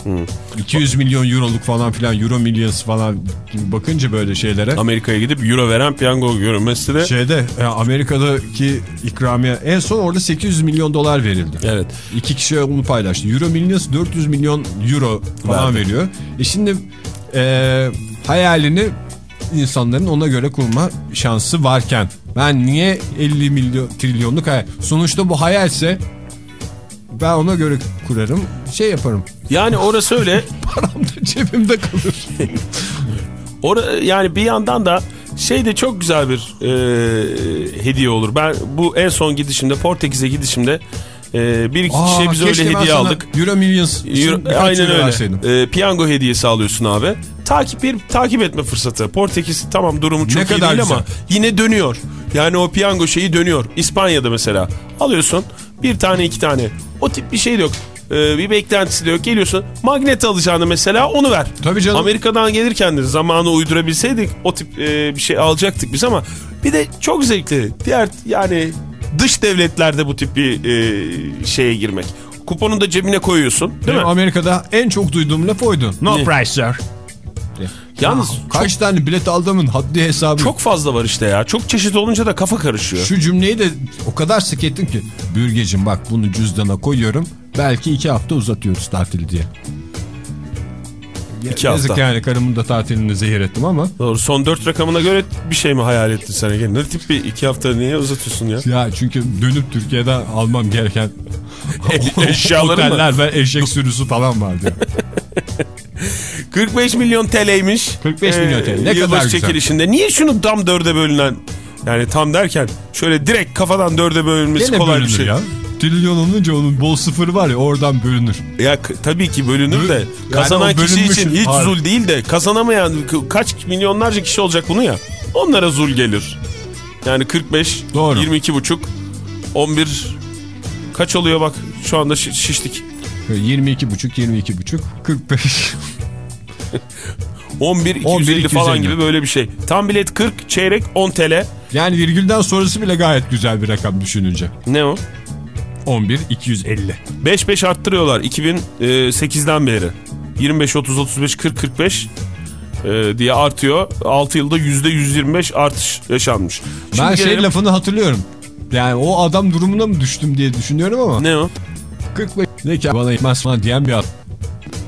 200 milyon euroluk falan filan euro millions falan bakınca böyle şeylere. Amerika'ya gidip euro veren piyango görünmesi de Şeyde e, Amerika'daki ikramiye en son orada 800 milyon dolar verildi. Evet. İki kişi onu paylaştı. Euro Millions 400 milyon euro falan Verdi. veriyor. E şimdi e, hayalini insanların ona göre kurma şansı varken ben niye 50 milyon trilyonluk hayal? Sonuçta bu hayalse ben ona göre kurarım şey yaparım. Yani orası öyle. *laughs* Param da cebimde kalır. *laughs* Ora, yani bir yandan da şey de çok güzel bir e, hediye olur. Ben bu en son gidişimde Portekiz'e gidişimde e, bir iki kişiye biz öyle hediye aldık. Euro Millions Euro- aynen öyle. E, piyango hediyesi alıyorsun abi. Takip bir takip etme fırsatı. Portekiz tamam durumu çok Ne iyi kadar değil güzel. ama yine dönüyor. Yani o piyango şeyi dönüyor. İspanya'da mesela alıyorsun bir tane iki tane. O tip bir şey de yok. E, bir beklentisi de yok. Geliyorsun magnet alacağını mesela onu ver. Tabii canım. Amerika'dan gelirken de zamanı uydurabilseydik o tip e, bir şey alacaktık biz ama bir de çok zevkli. Diğer yani dış devletlerde bu tip bir e, şeye girmek. Kuponu da cebine koyuyorsun değil Benim mi? Amerika'da en çok duyduğum laf oydu. No Ne? price sir. Yalnız Kaç tane bilet aldığımın haddi hesabı. çok fazla var işte ya. Çok çeşit olunca da kafa karışıyor. Şu cümleyi de o kadar sık ettim ki. Bürgecim bak bunu cüzdana koyuyorum. Belki iki hafta uzatıyoruz tatili diye. İki Yazık hafta. yani karımın da tatilini zehir ettim ama. Doğru. Son dört rakamına göre bir şey mi hayal ettin sen Ege? Ne tip bir iki hafta niye uzatıyorsun ya? Ya çünkü dönüp Türkiye'den almam gereken *laughs* Eşyaları mı? oteller ve eşek sürüsü falan vardı. *laughs* 45 milyon TL'ymiş. 45 milyon TL. Ne kadar güzel. çekilişinde. Niye şunu tam dörde bölünen yani tam derken şöyle direkt kafadan dörde bölünmesi Gene kolay bir şey. ya. Trilyon olunca onun bol sıfır var ya oradan bölünür. Ya tabii ki bölünür de Yani kazanan kişi için hiç Hayır. zul değil de kazanamayan kaç milyonlarca kişi olacak bunu ya. Onlara zul gelir. Yani 45, Doğru. 22 buçuk, 11 kaç oluyor bak şu anda şi- şiştik. 22 buçuk 22 buçuk 45. 11, 250 11, falan 250. gibi böyle bir şey. Tam bilet 40, çeyrek 10 TL. Yani virgülden sonrası bile gayet güzel bir rakam düşününce. Ne o? 11 250. 5-5 arttırıyorlar 2008'den beri. 25, 30, 35, 40, 45 e, diye artıyor. 6 yılda %125 artış yaşanmış. ben Şimdi şey gelelim- lafını hatırlıyorum. Yani o adam durumuna mı düştüm diye düşünüyorum ama. Ne o? 45 ne ki bana falan diyen bir adam.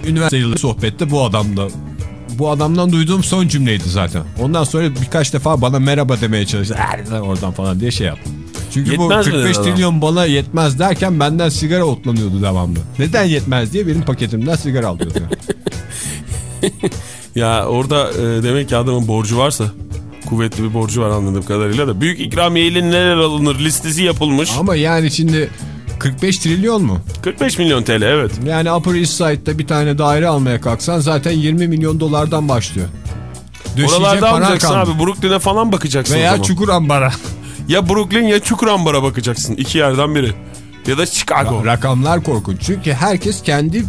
Üniversite yılı sohbette bu adamda. Bu adamdan duyduğum son cümleydi zaten. Ondan sonra birkaç defa bana merhaba demeye çalıştı. "Er, lan oradan falan diye şey yaptım. Çünkü Yetmez bu 45 dedi adam? trilyon bana yetmez derken benden sigara otlanıyordu devamlı. Neden yetmez diye benim paketimden sigara alıyordu. *laughs* Ya orada e, demek ki adamın borcu varsa kuvvetli bir borcu var anladığım kadarıyla da büyük ikramiyeyle neler alınır listesi yapılmış. Ama yani şimdi 45 trilyon mu? 45 milyon TL evet. Yani Upper East Side'da bir tane daire almaya kalksan zaten 20 milyon dolardan başlıyor. Döşeyecek Oralarda alacaksın abi Brooklyn'e falan bakacaksın Veya. Çukur Ambar'a. Ya Brooklyn ya Çukurambar'a bakacaksın. İki yerden biri. Ya da Chicago. Rakamlar korkunç. Çünkü herkes kendi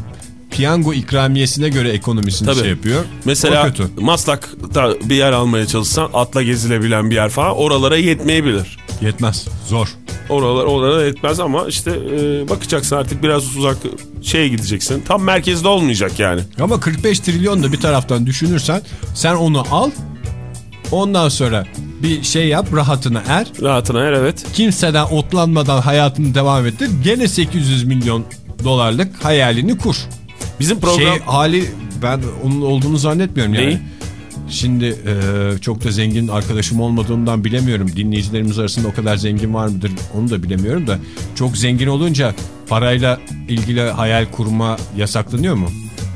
piyango ikramiyesine göre ekonomisini Tabii. şey yapıyor. Mesela. Maslak'ta bir yer almaya çalışsan atla gezilebilen bir yer falan oralara yetmeyebilir. Yetmez. Zor. Oralar oralara etmez ama işte e, bakacaksın artık biraz uzak şeye gideceksin. Tam merkezde olmayacak yani. Ama 45 trilyon da bir taraftan düşünürsen sen onu al ondan sonra bir şey yap rahatına er. Rahatına er evet. Kimseden otlanmadan hayatını devam ettir. Gene 800 milyon dolarlık hayalini kur. Bizim program... Şey hali ben onun olduğunu zannetmiyorum yani. Neyi? Şimdi e, çok da zengin arkadaşım olmadığından bilemiyorum. Dinleyicilerimiz arasında o kadar zengin var mıdır onu da bilemiyorum da. Çok zengin olunca parayla ilgili hayal kurma yasaklanıyor mu?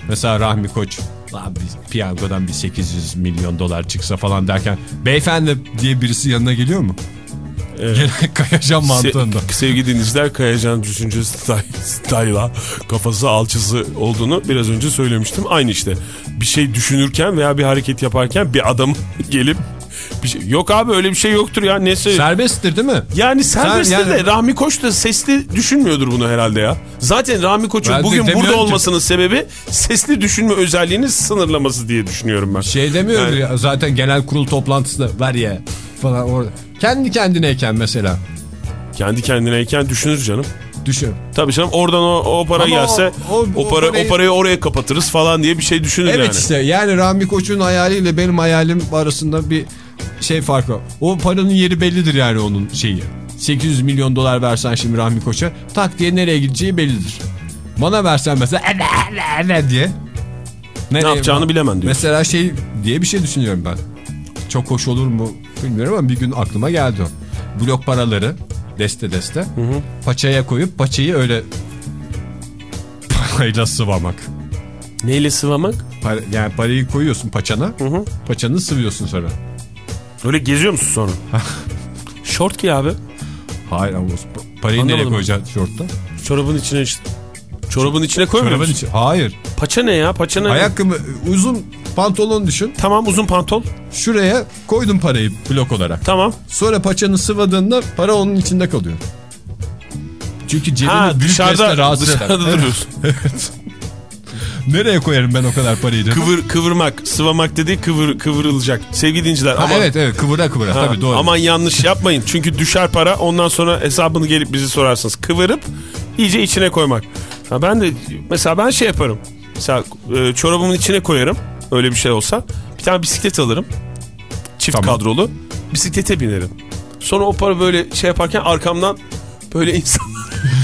Mesela Rahmi Koç "Abi piyangodan bir 800 milyon dolar çıksa falan derken beyefendi diye birisi yanına geliyor mu? Gene *laughs* Kayacan mantığında. Se sevgili dinleyiciler Kayacan düşüncesi style'a kafası alçısı olduğunu biraz önce söylemiştim. Aynı işte bir şey düşünürken veya bir hareket yaparken bir adam *laughs* gelip bir şey... Yok abi öyle bir şey yoktur ya. Nesi? Serbesttir değil mi? Yani serbest Sen yani- de Rahmi Koç da sesli düşünmüyordur bunu herhalde ya. Zaten Rahmi Koç'un bugün burada ki- olmasının sebebi sesli düşünme özelliğini sınırlaması diye düşünüyorum ben. Şey demiyordur Yani- ya zaten genel kurul toplantısında var ya falan orada. Kendi kendineyken mesela. Kendi kendineyken düşünür canım. Düşün. Tabii canım oradan o, o para Ama gelse o- o, o- para, parayı- o parayı oraya kapatırız falan diye bir şey düşünür Evet yani. işte yani Rahmi Koç'un hayaliyle benim hayalim arasında bir şey farkı var. O paranın yeri bellidir yani onun şeyi. 800 milyon dolar versen şimdi Rahmi Koç'a tak diye nereye gideceği bellidir. Bana versen mesela "Ene, ene, ene" diye. Nereye- yapacağını bilemem diyor. Mesela şey diye bir şey düşünüyorum ben. Çok hoş olur mu bilmiyorum ama bir gün aklıma geldi o. Blok paraları deste deste paçaya koyup paçayı öyle parayla sıvamak. Neyle sıvamak? Para- yani parayı koyuyorsun paçana. Paçanı sıvıyorsun sonra. Öyle geziyor musun sonra? *laughs* Şort ki abi. Hayır ama pa- parayı Anlamadım. nereye koyacaksın şortta? Çorabın içine işte. Çorabın içine koymuyor Çorabın musun? içi. Hayır. Paça ne ya? Paça ne? Ayakkabı uzun pantolon düşün. Tamam uzun pantol. Şuraya koydun parayı blok olarak. Tamam. Sonra paçanı sıvadığında para onun içinde kalıyor. Çünkü cebini Ha büyük dışarıda, rahatsız *laughs* dışarıda Evet. duruyorsun. Nereye koyarım ben o kadar parayı? Kıvır, kıvırmak, sıvamak dediği kıvır, kıvırılacak. Sevgili dinciler ama, evet evet kıvıra kıvıra ha, tabii doğru. aman yanlış yapmayın. Çünkü düşer para ondan sonra hesabını gelip bizi sorarsınız. Kıvırıp iyice içine koymak. Ha, ben de mesela ben şey yaparım. Mesela e, çorabımın içine koyarım. Öyle bir şey olsa. Bir tane bisiklet alırım. Çift Tamam. kadrolu. Bisiklete binerim. Sonra o para böyle şey yaparken arkamdan böyle *laughs* insanlar,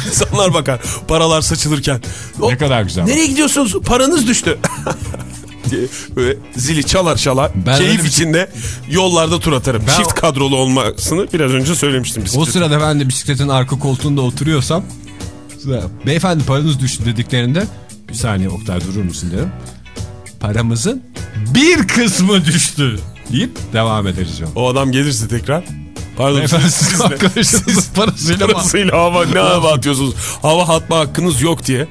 insanlar bakar. Paralar saçılırken. O- Ne kadar güzel. Nereye gidiyorsunuz? Paranız düştü. *laughs* diye böyle zili çalar çalar. Ben keyif içinde yollarda tur atarım. Ben Çift o- kadrolu olmasını biraz önce söylemiştim O bisiklet. sırada ben de bisikletin arka koltuğunda oturuyorsam beyefendi paranız düştü dediklerinde bir saniye Oktay durur musun derim. Paramızın bir kısmı düştü deyip devam ederiz yol. O adam gelirse tekrar. Pardon Beyefendi siz, siz *laughs* parasıyla parasıyla hava ne hava atıyorsunuz? Hava atma hakkınız yok diye.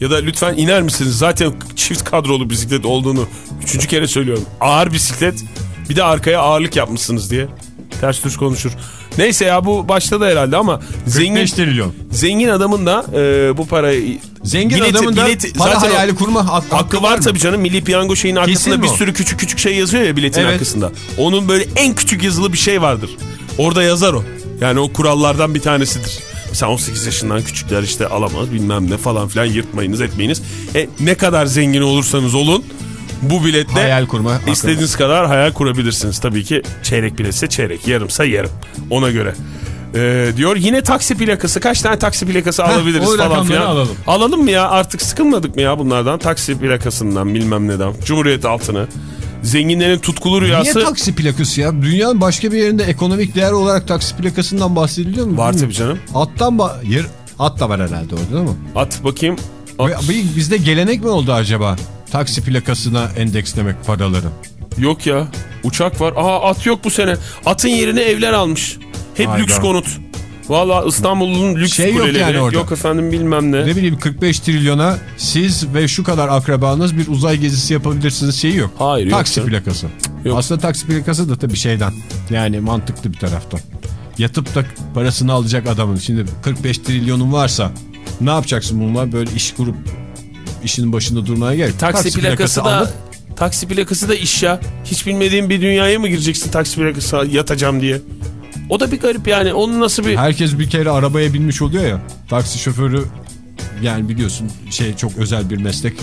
Ya da lütfen iner misiniz? Zaten çift kadrolu bisiklet olduğunu üçüncü kere söylüyorum. Ağır bisiklet bir de arkaya ağırlık yapmışsınız diye. Ters düz konuşur. Neyse ya bu başladı herhalde ama zengin 45 trilyon. zengin adamın da e, bu parayı Zengin bileti- adamın da bileti- para zaten hayali kurma hak- Hakkı var tabii canım. Milli Piyango şeyin arkasında bir sürü küçük küçük şey yazıyor ya biletin Evet. arkasında. Onun böyle en küçük yazılı bir şey vardır. Orada yazar o. Yani o kurallardan bir tanesidir. Mesela 18 yaşından küçükler işte alamaz bilmem ne falan filan yırtmayınız etmeyiniz. E, ne kadar zengin olursanız olun bu biletle Hayal kurma hakkı istediğiniz kadar hayal kurabilirsiniz. Tabii ki çeyrek biletse çeyrek yarımsa yarım ona göre. Ee, diyor yine taksi plakası kaç tane taksi plakası alabiliriz o falan filan. alalım. Alalım mı ya artık sıkılmadık mı ya bunlardan taksi plakasından bilmem neden Cumhuriyet altını zenginlerin tutkulu Niye rüyası taksi plakası ya? Dünyanın başka bir yerinde ekonomik değer olarak taksi plakasından bahsediliyor mu? var tabii canım Attan yer at da var herhalde orada değil mi? at bakayım At. Bizde gelenek mi oldu acaba? Taksi plakasına endekslemek paraları. yok ya uçak var aa at yok bu sene atın yerine evler almış hep Hayda. lüks konut Valla İstanbul'un lüks Şey yok kuleleri yani orada. yok efendim bilmem ne. Ne bileyim 45 trilyona siz ve şu kadar akrabanız bir uzay gezisi yapabilirsiniz şeyi yok. Hayır, yok Taksi plakası. Yok. Aslında taksi plakası da tabii şeyden. Yani mantıklı bir taraftan. Yatıp da parasını alacak adamın. Şimdi 45 trilyonun varsa ne yapacaksın bununla? Böyle iş kurup işinin başında durmaya gerek. yok. Taksi, plakası, da alıp taksi plakası da iş ya. Hiç bilmediğin bir dünyaya mı gireceksin taksi plakası yatacağım diye? O da bir garip yani. Onun nasıl bir... Herkes bir kere arabaya binmiş oluyor ya. Taksi şoförü yani biliyorsun şey çok özel bir meslek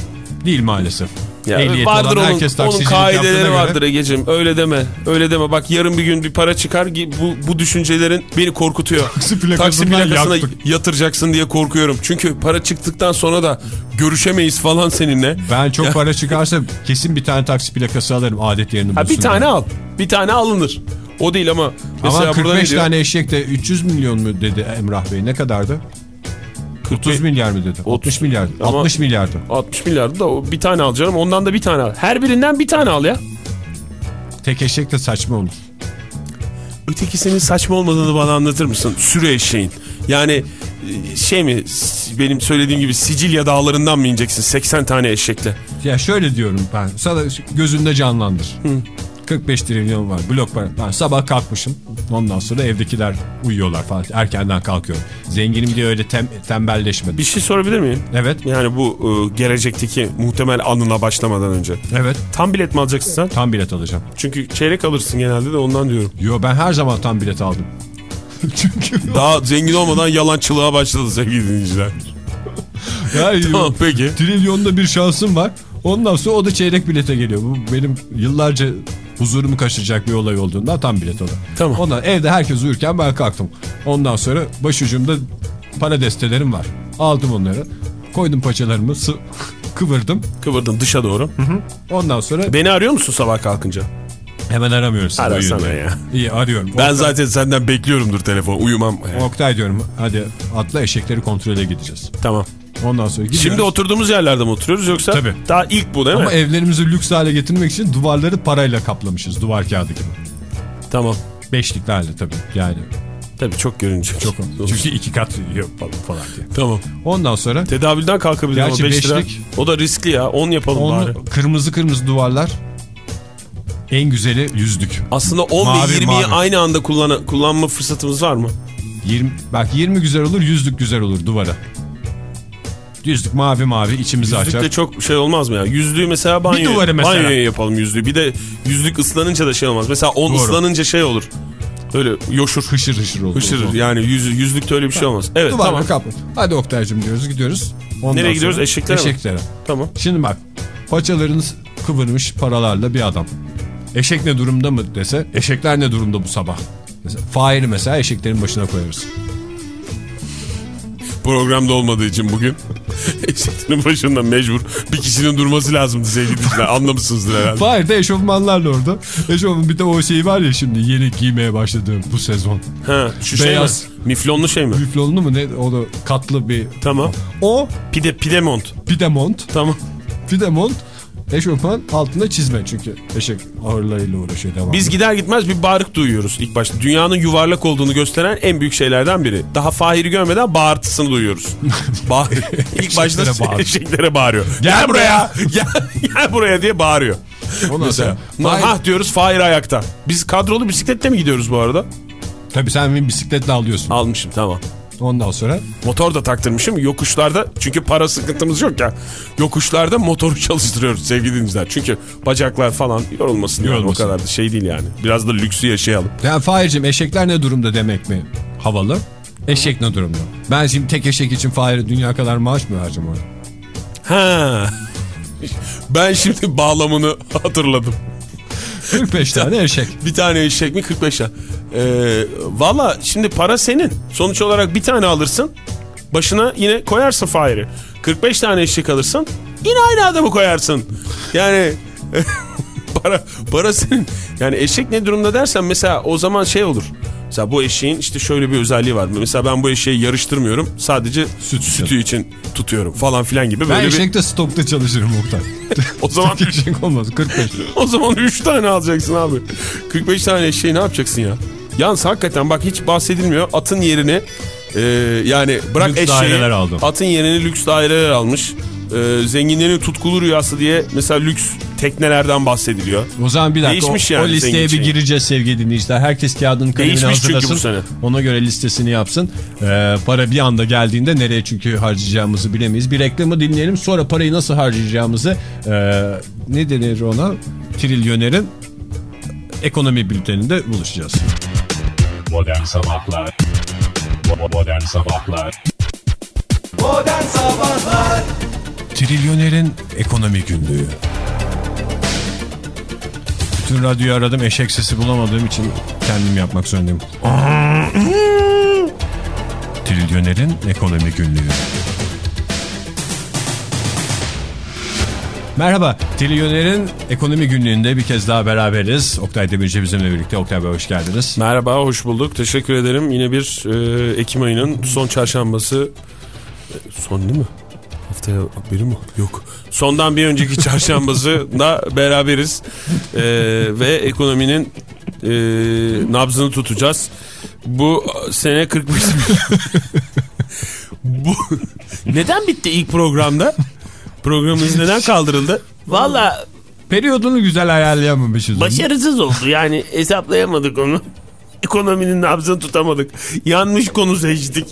değil maalesef. Ya, vardır olan onun, herkes onun kaideleri vardır Ege'ciğim. Öyle deme. Öyle deme. Bak yarın bir gün bir para çıkar. Bu, bu düşüncelerin beni korkutuyor. *laughs* Taksi plakasından plakasına yaktık. yatıracaksın diye korkuyorum. Çünkü para çıktıktan sonra da görüşemeyiz falan seninle. Ben çok Ya. para *laughs* çıkarsa kesin bir tane taksi plakası alırım adet yerini Ha, bulsun. bir tane diye. al. Bir tane alınır. O değil ama Ama burada ne 45 diyor? tane eşek de 300 milyon mu dedi Emrah Bey ne kadardı? 30 milyar mı dedi? 60 milyar. Ama- 60 milyardı. 60 milyardı da bir tane al canım. Ondan da bir tane al. Her birinden bir tane al ya. Tek eşek de saçma olur. Ötekisinin saçma olmadığını bana anlatır mısın? Sürü eşeğin. Yani e, şey mi benim söylediğim gibi Sicilya dağlarından mı ineceksin 80 tane eşekle? Ya şöyle diyorum ben. Sana gözünde canlandır. 45 trilyon var. Blok para. Ben sabah kalkmışım. Ondan sonra evdekiler uyuyorlar falan. Erkenden kalkıyorum. Zenginim diye öyle tem, tembelleşmedim. Bir şey sorabilir miyim? Evet. Yani bu e, gelecekteki muhtemel anına başlamadan önce. Evet. Tam bilet mi alacaksın sen? Tam bilet alacağım. Çünkü çeyrek alırsın genelde de ondan diyorum. Yo ben her zaman tam bilet aldım. *laughs* Çünkü *laughs* Daha zengin olmadan yalancılığa başladı sevgili dinleyiciler. *laughs* yani Tamam peki. trilyonda bir şansım var. Ondan sonra o da çeyrek bilete geliyor. Bu benim yıllarca huzurumu kaçıracak bir olay olduğundan tam bilet o da. Tamam. Ondan evde herkes uyurken ben kalktım. Ondan sonra başucumda para destelerim var. Aldım onları. Koydum paçalarımı *laughs* kıvırdım. Kıvırdın dışa doğru. Ondan sonra Beni arıyor musun sabah kalkınca? hemen aramıyoruz. Arasana ya. İyi arıyorum. Ben Oktay, zaten senden bekliyorumdur telefon. Uyumam. Oktay diyorum hadi atla eşekleri kontrole gideceğiz. Tamam. Ondan sonra gidiyoruz. Şimdi oturduğumuz yerlerde mi oturuyoruz yoksa? Tabii. Daha ilk bu değil mi? Ama evlerimizi lüks hale getirmek için duvarları parayla kaplamışız. Duvar kağıdı gibi. Tamam. Beşliklerle tabii yani. Tabii çok görünecek. Çok Çünkü iki kat yapalım falan diye. Tamam. Ondan sonra Tedavülden kalkabilir ama Gerçi 5 lira. O da riskli ya. 10 yapalım bari. onu kırmızı kırmızı duvarlar en güzeli yüzlük. Aslında 10 Mavi, ve 20'yi mavi. aynı anda kullan kullanma fırsatımız var mı? 20, bak 20 güzel olur yüzlük güzel olur duvara. Yüzlük mavi mavi içimizi açar. de çok şey olmaz mı ya? Yüzlüğü mesela banyo, duvarı mesela. banyoya yapalım yüzlüğü. Bir de yüzlük ıslanınca da şey olmaz. Mesela 10 Doğru. ıslanınca şey olur. Böyle yoşur. Hışır hışır olur. Hışır yani yüz, yüzlükte öyle bir şey olmaz. Evet Duvarla tamam. kaplı. Hadi Oktay'cım diyoruz gidiyoruz. Ondan Nereye gidiyoruz? Eşeklere mi? Eşeklere. Tamam. Şimdi bak paçalarını kıvırmış paralarla bir adam. Eşek ne durumda mı dese eşekler ne durumda bu sabah? Mesela, Fahir'i mesela eşeklerin başına koyarız. Programda olmadığı için bugün *laughs* eşeklerin başında mecbur bir kişinin durması lazımdı sevgili dinleyiciler. Anlamışsınızdır herhalde. Fahir de eşofmanlarla orada. Eşofman bir de o şey var ya şimdi yeni giymeye başladığım bu sezon. Ha, şu Beyaz. şey mi? Miflonlu şey mi? Müflonlu mu ne? O da katlı bir... Tamam. O Pide, pide mont. pidemont. Tamam. Pidemont eşofman altında çizme çünkü eşek ağırlarıyla uğraşıyor devam. Biz gider gitmez bir bağırık duyuyoruz ilk başta. Dünyanın yuvarlak olduğunu gösteren en büyük şeylerden biri. Daha Fahir'i görmeden bağırtısını duyuyoruz. *laughs* Bağır. ilk başta bağır. *laughs* eşeklere bağırıyor. Gel buraya. *laughs* gel, gel buraya diye bağırıyor. Ondan Mesela. sonra Fahir- Hah diyoruz Fahir ayakta. Biz kadrolu bisikletle mi gidiyoruz bu arada? Tabii sen bir bisikletle alıyorsun. Almışım tamam. Ondan sonra Motor da taktırmışım yokuşlarda çünkü para sıkıntımız yok ya. Yokuşlarda motoru *laughs* çalıştırıyoruz sevgili dinleyiciler. Çünkü bacaklar falan yorulmasın, yani, o Yorulmasın. kadar da şey değil yani. Biraz da lüksü yaşayalım. yani Fahir'cim eşekler ne durumda demek mi havalı? Eşek ne durumda? Ben şimdi tek eşek için Fahir'e dünya kadar maaş mı harcamıyorum? Ha. Ben şimdi bağlamını *laughs* hatırladım. 45 tane eşek. *laughs* Bir tane eşek mi 45 lira. Ee, Valla şimdi para senin. Sonuç olarak bir tane alırsın. Başına yine koyarsın Fahir'i. 45 tane eşek alırsın. Yine aynı adamı koyarsın. Yani *laughs* para, para senin. Yani eşek ne durumda dersen mesela o zaman şey olur. Mesela bu eşeğin işte şöyle bir özelliği var. Mesela ben bu eşeği yarıştırmıyorum. Sadece süt, sütü için tutuyorum falan filan gibi. Ben Böyle bir, eşekte stokta çalışırım Oktay. *laughs* o zaman *laughs* eşek olmaz 45. o zaman 3 tane alacaksın abi. 45 tane eşeği ne yapacaksın ya? Yalnız hakikaten bak hiç bahsedilmiyor. Atın yerini e, yani bırak Lüks eşeği. Atın yerini lüks daireler almış. E, zenginlerin tutkulu rüyası diye mesela lüks teknelerden bahsediliyor. O zaman bir dakika Değişmiş o, yani o listeye bir şey. gireceğiz sevgili dinleyiciler. Herkes kağıdını kalemini Değişmiş çünkü bu hazırlasın. sene. Ona göre listesini yapsın. Ee, para bir anda geldiğinde nereye çünkü harcayacağımızı bilemeyiz. Bir reklamı dinleyelim sonra parayı nasıl harcayacağımızı e, ne denir ona? Trilyonerin ekonomi bülteninde buluşacağız. Modern Sabahlar Modern Sabahlar Modern Sabahlar Trilyonerin ekonomi günlüğü. Bütün radyoyu aradım eşek sesi bulamadığım için kendim yapmak zorundayım. *laughs* Trilyonerin ekonomi günlüğü. Merhaba, Trilyoner'in ekonomi günlüğünde bir kez daha beraberiz. Oktay Demirci bizimle birlikte. Oktay Bey hoş geldiniz. Merhaba, hoş bulduk. Teşekkür ederim. Yine bir e, Ekim ayının son çarşambası. Son değil mi? Haftaya biri mi? Yok. Sondan bir önceki çarşambası da *laughs* beraberiz. E, ve ekonominin e, nabzını tutacağız. Bu sene 45 Bu neden bitti ilk programda? Programımız neden kaldırıldı? Valla Periyodunu güzel ayarlayamamışız. Başarısız oldu yani hesaplayamadık onu. Ekonominin nabzını tutamadık. Yanlış konu seçtik.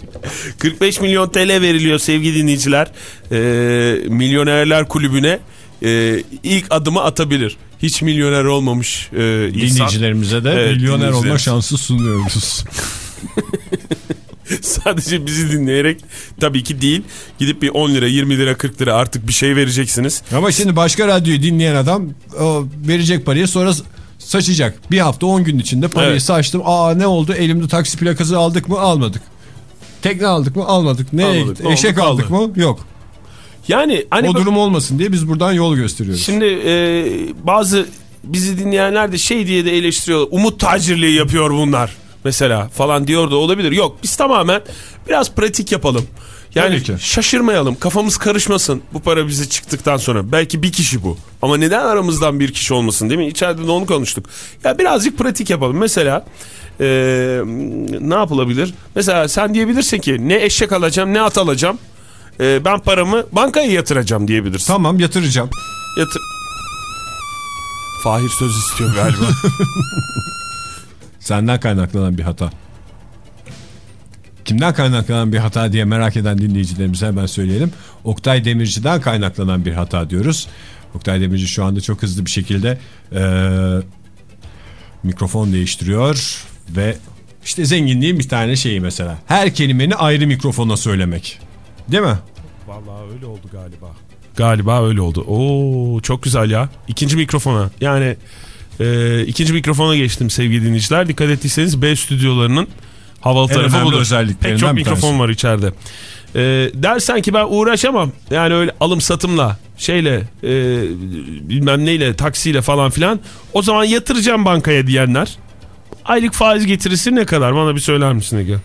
45 milyon TL veriliyor sevgili dinleyiciler. Ee, milyonerler kulübüne e, ilk adımı atabilir. Hiç milyoner olmamış e. Dinleyicilerimize de Evet, milyoner olma şansı sunuyoruz. *laughs* Sadece bizi dinleyerek tabii ki değil. Gidip bir 10 lira 20 lira 40 lira artık bir şey vereceksiniz. Ama şimdi başka radyoyu dinleyen adam o verecek parayı sonra saçacak. Bir hafta 10 gün içinde parayı Evet. saçtım. Aa ne oldu? Elimde taksi plakası aldık mı? Almadık. Tekne aldık mı? Almadık. Ne? Almadık. Eşek oldu? aldık mı? Yok. Yani hani o durum olmasın diye biz buradan yol gösteriyoruz. Şimdi e, bazı bizi dinleyenler de şey diye de eleştiriyorlar. Umut tacirliği yapıyor bunlar mesela falan diyor da olabilir. Yok biz tamamen biraz pratik yapalım. Yani şaşırmayalım kafamız karışmasın bu para bize çıktıktan sonra. Belki bir kişi bu ama neden aramızdan bir kişi olmasın değil mi? İçeride de onu konuştuk. Ya birazcık pratik yapalım. Mesela e, ne yapılabilir? Mesela sen diyebilirsin ki ne eşek alacağım ne at alacağım. E, ben paramı bankaya yatıracağım diyebilirsin. Tamam yatıracağım. Yatır... Fahir söz istiyor galiba. *laughs* Senden kaynaklanan bir hata. Kimden kaynaklanan bir hata diye merak eden dinleyicilerimize hemen söyleyelim. Oktay Demirci'den kaynaklanan bir hata diyoruz. Oktay Demirci şu anda çok hızlı bir şekilde eee, mikrofon değiştiriyor ve işte zenginliğin bir tane şeyi mesela. Her kelimeni ayrı mikrofona söylemek. Değil mi? Vallahi öyle oldu galiba. Galiba öyle oldu. Oo çok güzel ya. İkinci mikrofona. Yani e, ikinci mikrofona geçtim sevgili dinleyiciler. Dikkat ettiyseniz B stüdyolarının havalı En tarafı budur. özelliklerinden Pek çok bir mikrofon tanesi. var içeride. E, dersen ki ben uğraşamam. Yani öyle alım satımla şeyle e, bilmem neyle taksiyle falan filan. O zaman yatıracağım bankaya diyenler. Aylık faiz getirisi ne kadar? Bana bir söyler misin Ege?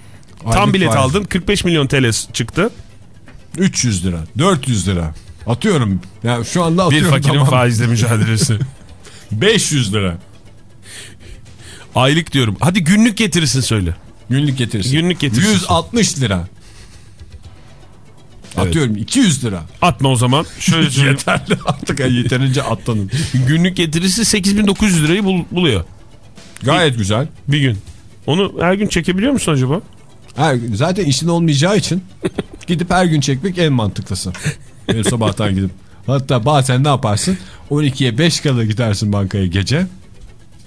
Tam Aylık bilet faiz. aldım. 45 milyon TL çıktı. 300 lira, 400 lira. Atıyorum. Yani şu anda Bir atıyorum. fakirin tamam. faizle mücadelesi. *laughs* 500 lira. Aylık diyorum. Hadi günlük getirisin söyle. Günlük getirisi. Günlük getirisi. 160 lira. Atıyorum 200 lira. Atma o zaman. Şöyle *laughs* söyleyeyim. Yeterli artık yeterince atlanın. günlük getirisi 8900 lirayı bul- buluyor. Gayet güzel. Bir gün. Onu her gün çekebiliyor musun acaba? Her, zaten işin olmayacağı için *laughs* gidip her gün çekmek en mantıklısı. Böyle sabahtan gidip. Hatta bazen ne yaparsın? 12'ye 5 kala gidersin bankaya gece.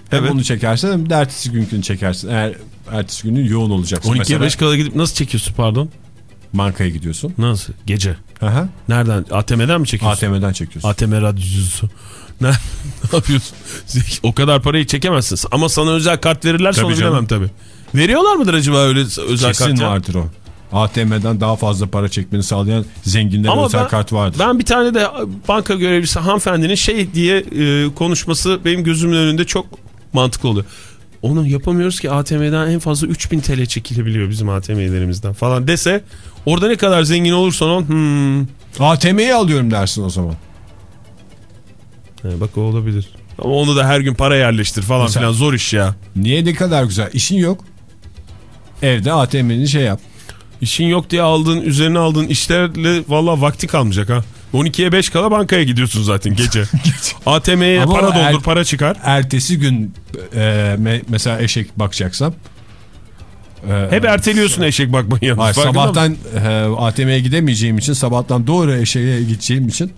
Hem Evet. onu çekersin hem de ertesi günkünü çekersin. Eğer ertesi günün yoğun olacaksın. 12'ye Mesela 5 kala gidip nasıl çekiyorsun pardon? bankaya gidiyorsun. Nasıl? Gece. Aha. Nereden? ATM'den mi çekiyorsun? ATM'den çekiyorsun. ATM radyocusu. Ne, *laughs* ne yapıyorsun? O kadar parayı çekemezsin. Ama sana özel kart verirlerse Tabii onu bilemem tabii. Veriyorlar mıdır acaba öyle özel Kesin kart? ya? vardır o. ATM'den daha fazla para çekmeni sağlayan zenginlerin Ama özel ben- kart vardır. Ben bir tane de banka görevlisi hanımefendinin şey diye e, konuşması benim gözümün önünde çok mantıklı oluyor. Onu yapamıyoruz ki ATM'den en fazla 3000 TL çekilebiliyor bizim ATM'lerimizden falan dese orada ne kadar zengin olursan ol hmm. ATM'yi alıyorum dersin o zaman. He, bak o olabilir. Ama onu da her gün para yerleştir falan Mesela- filan zor iş ya. Niye ne kadar güzel. İşin yok. Evde ATM'ni şey yap. İşin yok diye aldığın üzerine aldığın işlerle valla vakti kalmayacak ha. 12'ye 5 kala bankaya gidiyorsun zaten gece. *laughs* ATM'ye para er- doldur para çıkar. Ertesi gün e, me- mesela eşek bakacaksam. e, Hep erteliyorsun eşek bakmayı yalnız. Hayır, sabahtan e, ATM'ye gidemeyeceğim için sabahtan doğru eşeğe gideceğim için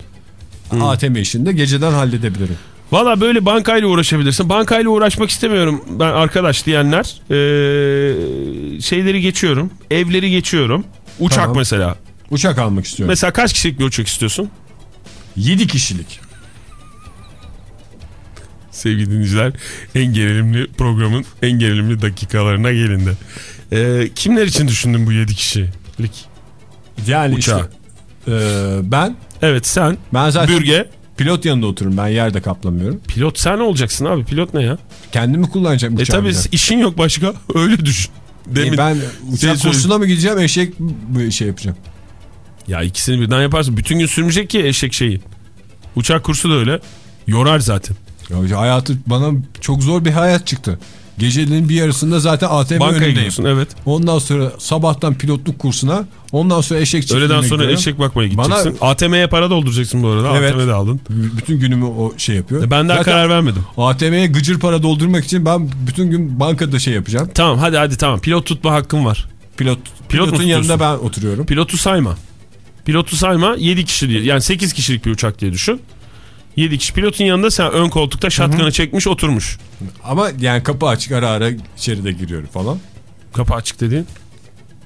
ATM işini de geceden halledebilirim. Valla böyle bankayla uğraşabilirsin. Bankayla uğraşmak istemiyorum ben arkadaş diyenler. Ee, şeyleri geçiyorum. Evleri geçiyorum. Uçak Tamam. mesela. Uçak almak istiyorum. Mesela kaç kişilik bir uçak istiyorsun? 7 kişilik. Sevgili dinleyiciler en gerilimli programın en gerilimli dakikalarına gelindi. Ee, kimler için düşündün bu 7 kişilik? Yani Uçağı. işte e, ben Evet sen ben zaten bürge pilot yanında otururum. Ben yerde kaplamıyorum. pilot sen olacaksın abi pilot ne ya? Kendimi kullanacağım E uçağı. tabi bir de. işin yok başka *laughs* öyle düşün. Demin E ben şey uçak söyledim. kursuna mı gideceğim eşek şey yapacağım. Ya ikisini birden yaparsın. Bütün gün sürmeyecek ki eşek şeyi. Uçak kursu da öyle. Yorar zaten. Ya hayatı bana çok zor bir hayat çıktı. Gecenin bir yarısında zaten ATM Bankaya önündeyim. gidiyorsun evet. Ondan sonra sabahtan pilotluk kursuna, ondan sonra eşek çiftliğine Öğleden sonra gidiyorum. eşek bakmaya Bana- gideceksin. ATM'ye para dolduracaksın bu arada. Evet. ATM'de aldın. Bütün günümü o şey yapıyor. E ben daha Zaten karar vermedim. ATM'ye gıcır para doldurmak için ben bütün gün bankada şey yapacağım. Tamam hadi hadi tamam. Pilot tutma hakkın var. Pilot, mu pilotun yanında ben oturuyorum. Pilotu sayma. Pilotu sayma 7 kişi diye. Yani 8 kişilik bir uçak diye düşün. 7 kişi. Pilotun yanında sen ön koltukta şatkanı çekmiş oturmuş. Ama yani kapı açık ara ara içeri de giriyorum falan. Kapı açık dediğin.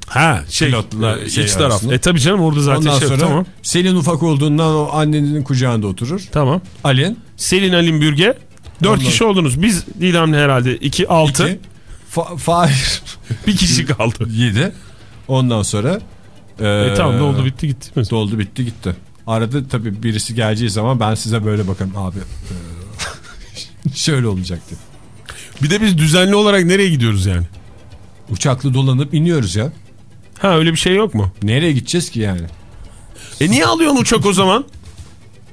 Ha şey, Pilotla e, şey iç taraf. arasında. E tabi canım orada zaten Ondan şey sonra. Tamam. Selin ufak olduğundan o annenin kucağında oturur. Tamam. Alin Selin Alim Bürge. 4 Ondan- kişi oldunuz. Biz Didem'le herhalde 2 6. iki, Fa- Fahir Bir kişi kaldı. 7. Ondan sonra e, E tamam doldu bitti gitti. Mesela. Doldu bitti gitti. Arada tabii birisi geleceği zaman ben size böyle bakarım abi. e, *laughs* şöyle olacaktı. Bir de biz düzenli olarak nereye gidiyoruz yani? Uçaklı dolanıp iniyoruz ya. Ha öyle bir şey yok mu? Nereye gideceğiz ki yani? E niye alıyorsun uçak o zaman?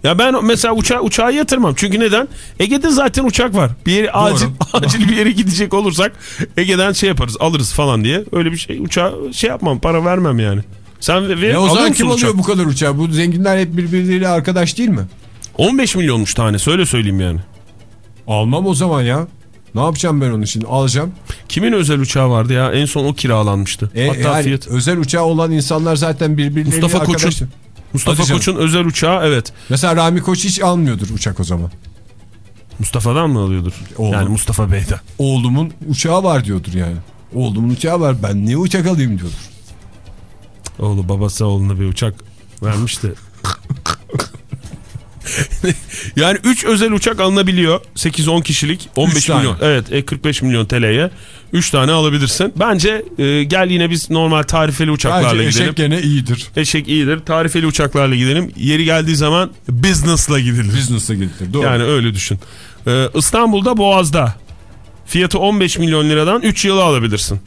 Ya ben mesela uçağı, uçağa yatırmam. Çünkü neden? Ege'de zaten uçak var. Bir yere acil, *laughs* acil bir yere gidecek olursak Ege'den şey yaparız alırız falan diye. Öyle bir şey uçağa şey yapmam para vermem yani. Sen ve, ve E o zaman kim alıyor bu kadar uçağı? Bu zenginler hep birbirleriyle arkadaş değil mi? 15 milyonmuş tane söyle söyleyeyim yani. Almam o zaman ya. Ne yapacağım ben onun için? Alacağım. Kimin özel uçağı vardı ya? En son o kiralanmıştı. E, Hatta yani fiyat. özel uçağı olan insanlar zaten birbirleriyle Mustafa arkadaş. Koç'un Mustafa. Koç'un özel uçağı evet. Mesela Rami Koç hiç almıyordur uçak o zaman. Mustafa'dan mı alıyordur? Oğlum. Yani Mustafa Bey'den. Oğlumun uçağı var diyordur yani. Oğlumun uçağı var ben niye uçak alayım diyordur. Oğlu babası oğluna bir uçak vermiş de. yani 3 özel uçak alınabiliyor. 8-10 kişilik 15 Üç tane. milyon. Evet e, 45 milyon TL'ye 3 tane alabilirsin. Bence e, gel yine biz normal tarifeli uçaklarla Bence gidelim. eşek gene iyidir. Eşek iyidir. Tarifeli uçaklarla gidelim. Yeri geldiği zaman business'la gidilir. Business'a gidilir. Doğru. Yani öyle düşün. Ee, İstanbul'da Boğaz'da fiyatı 15 milyon liradan 3 yılı alabilirsin.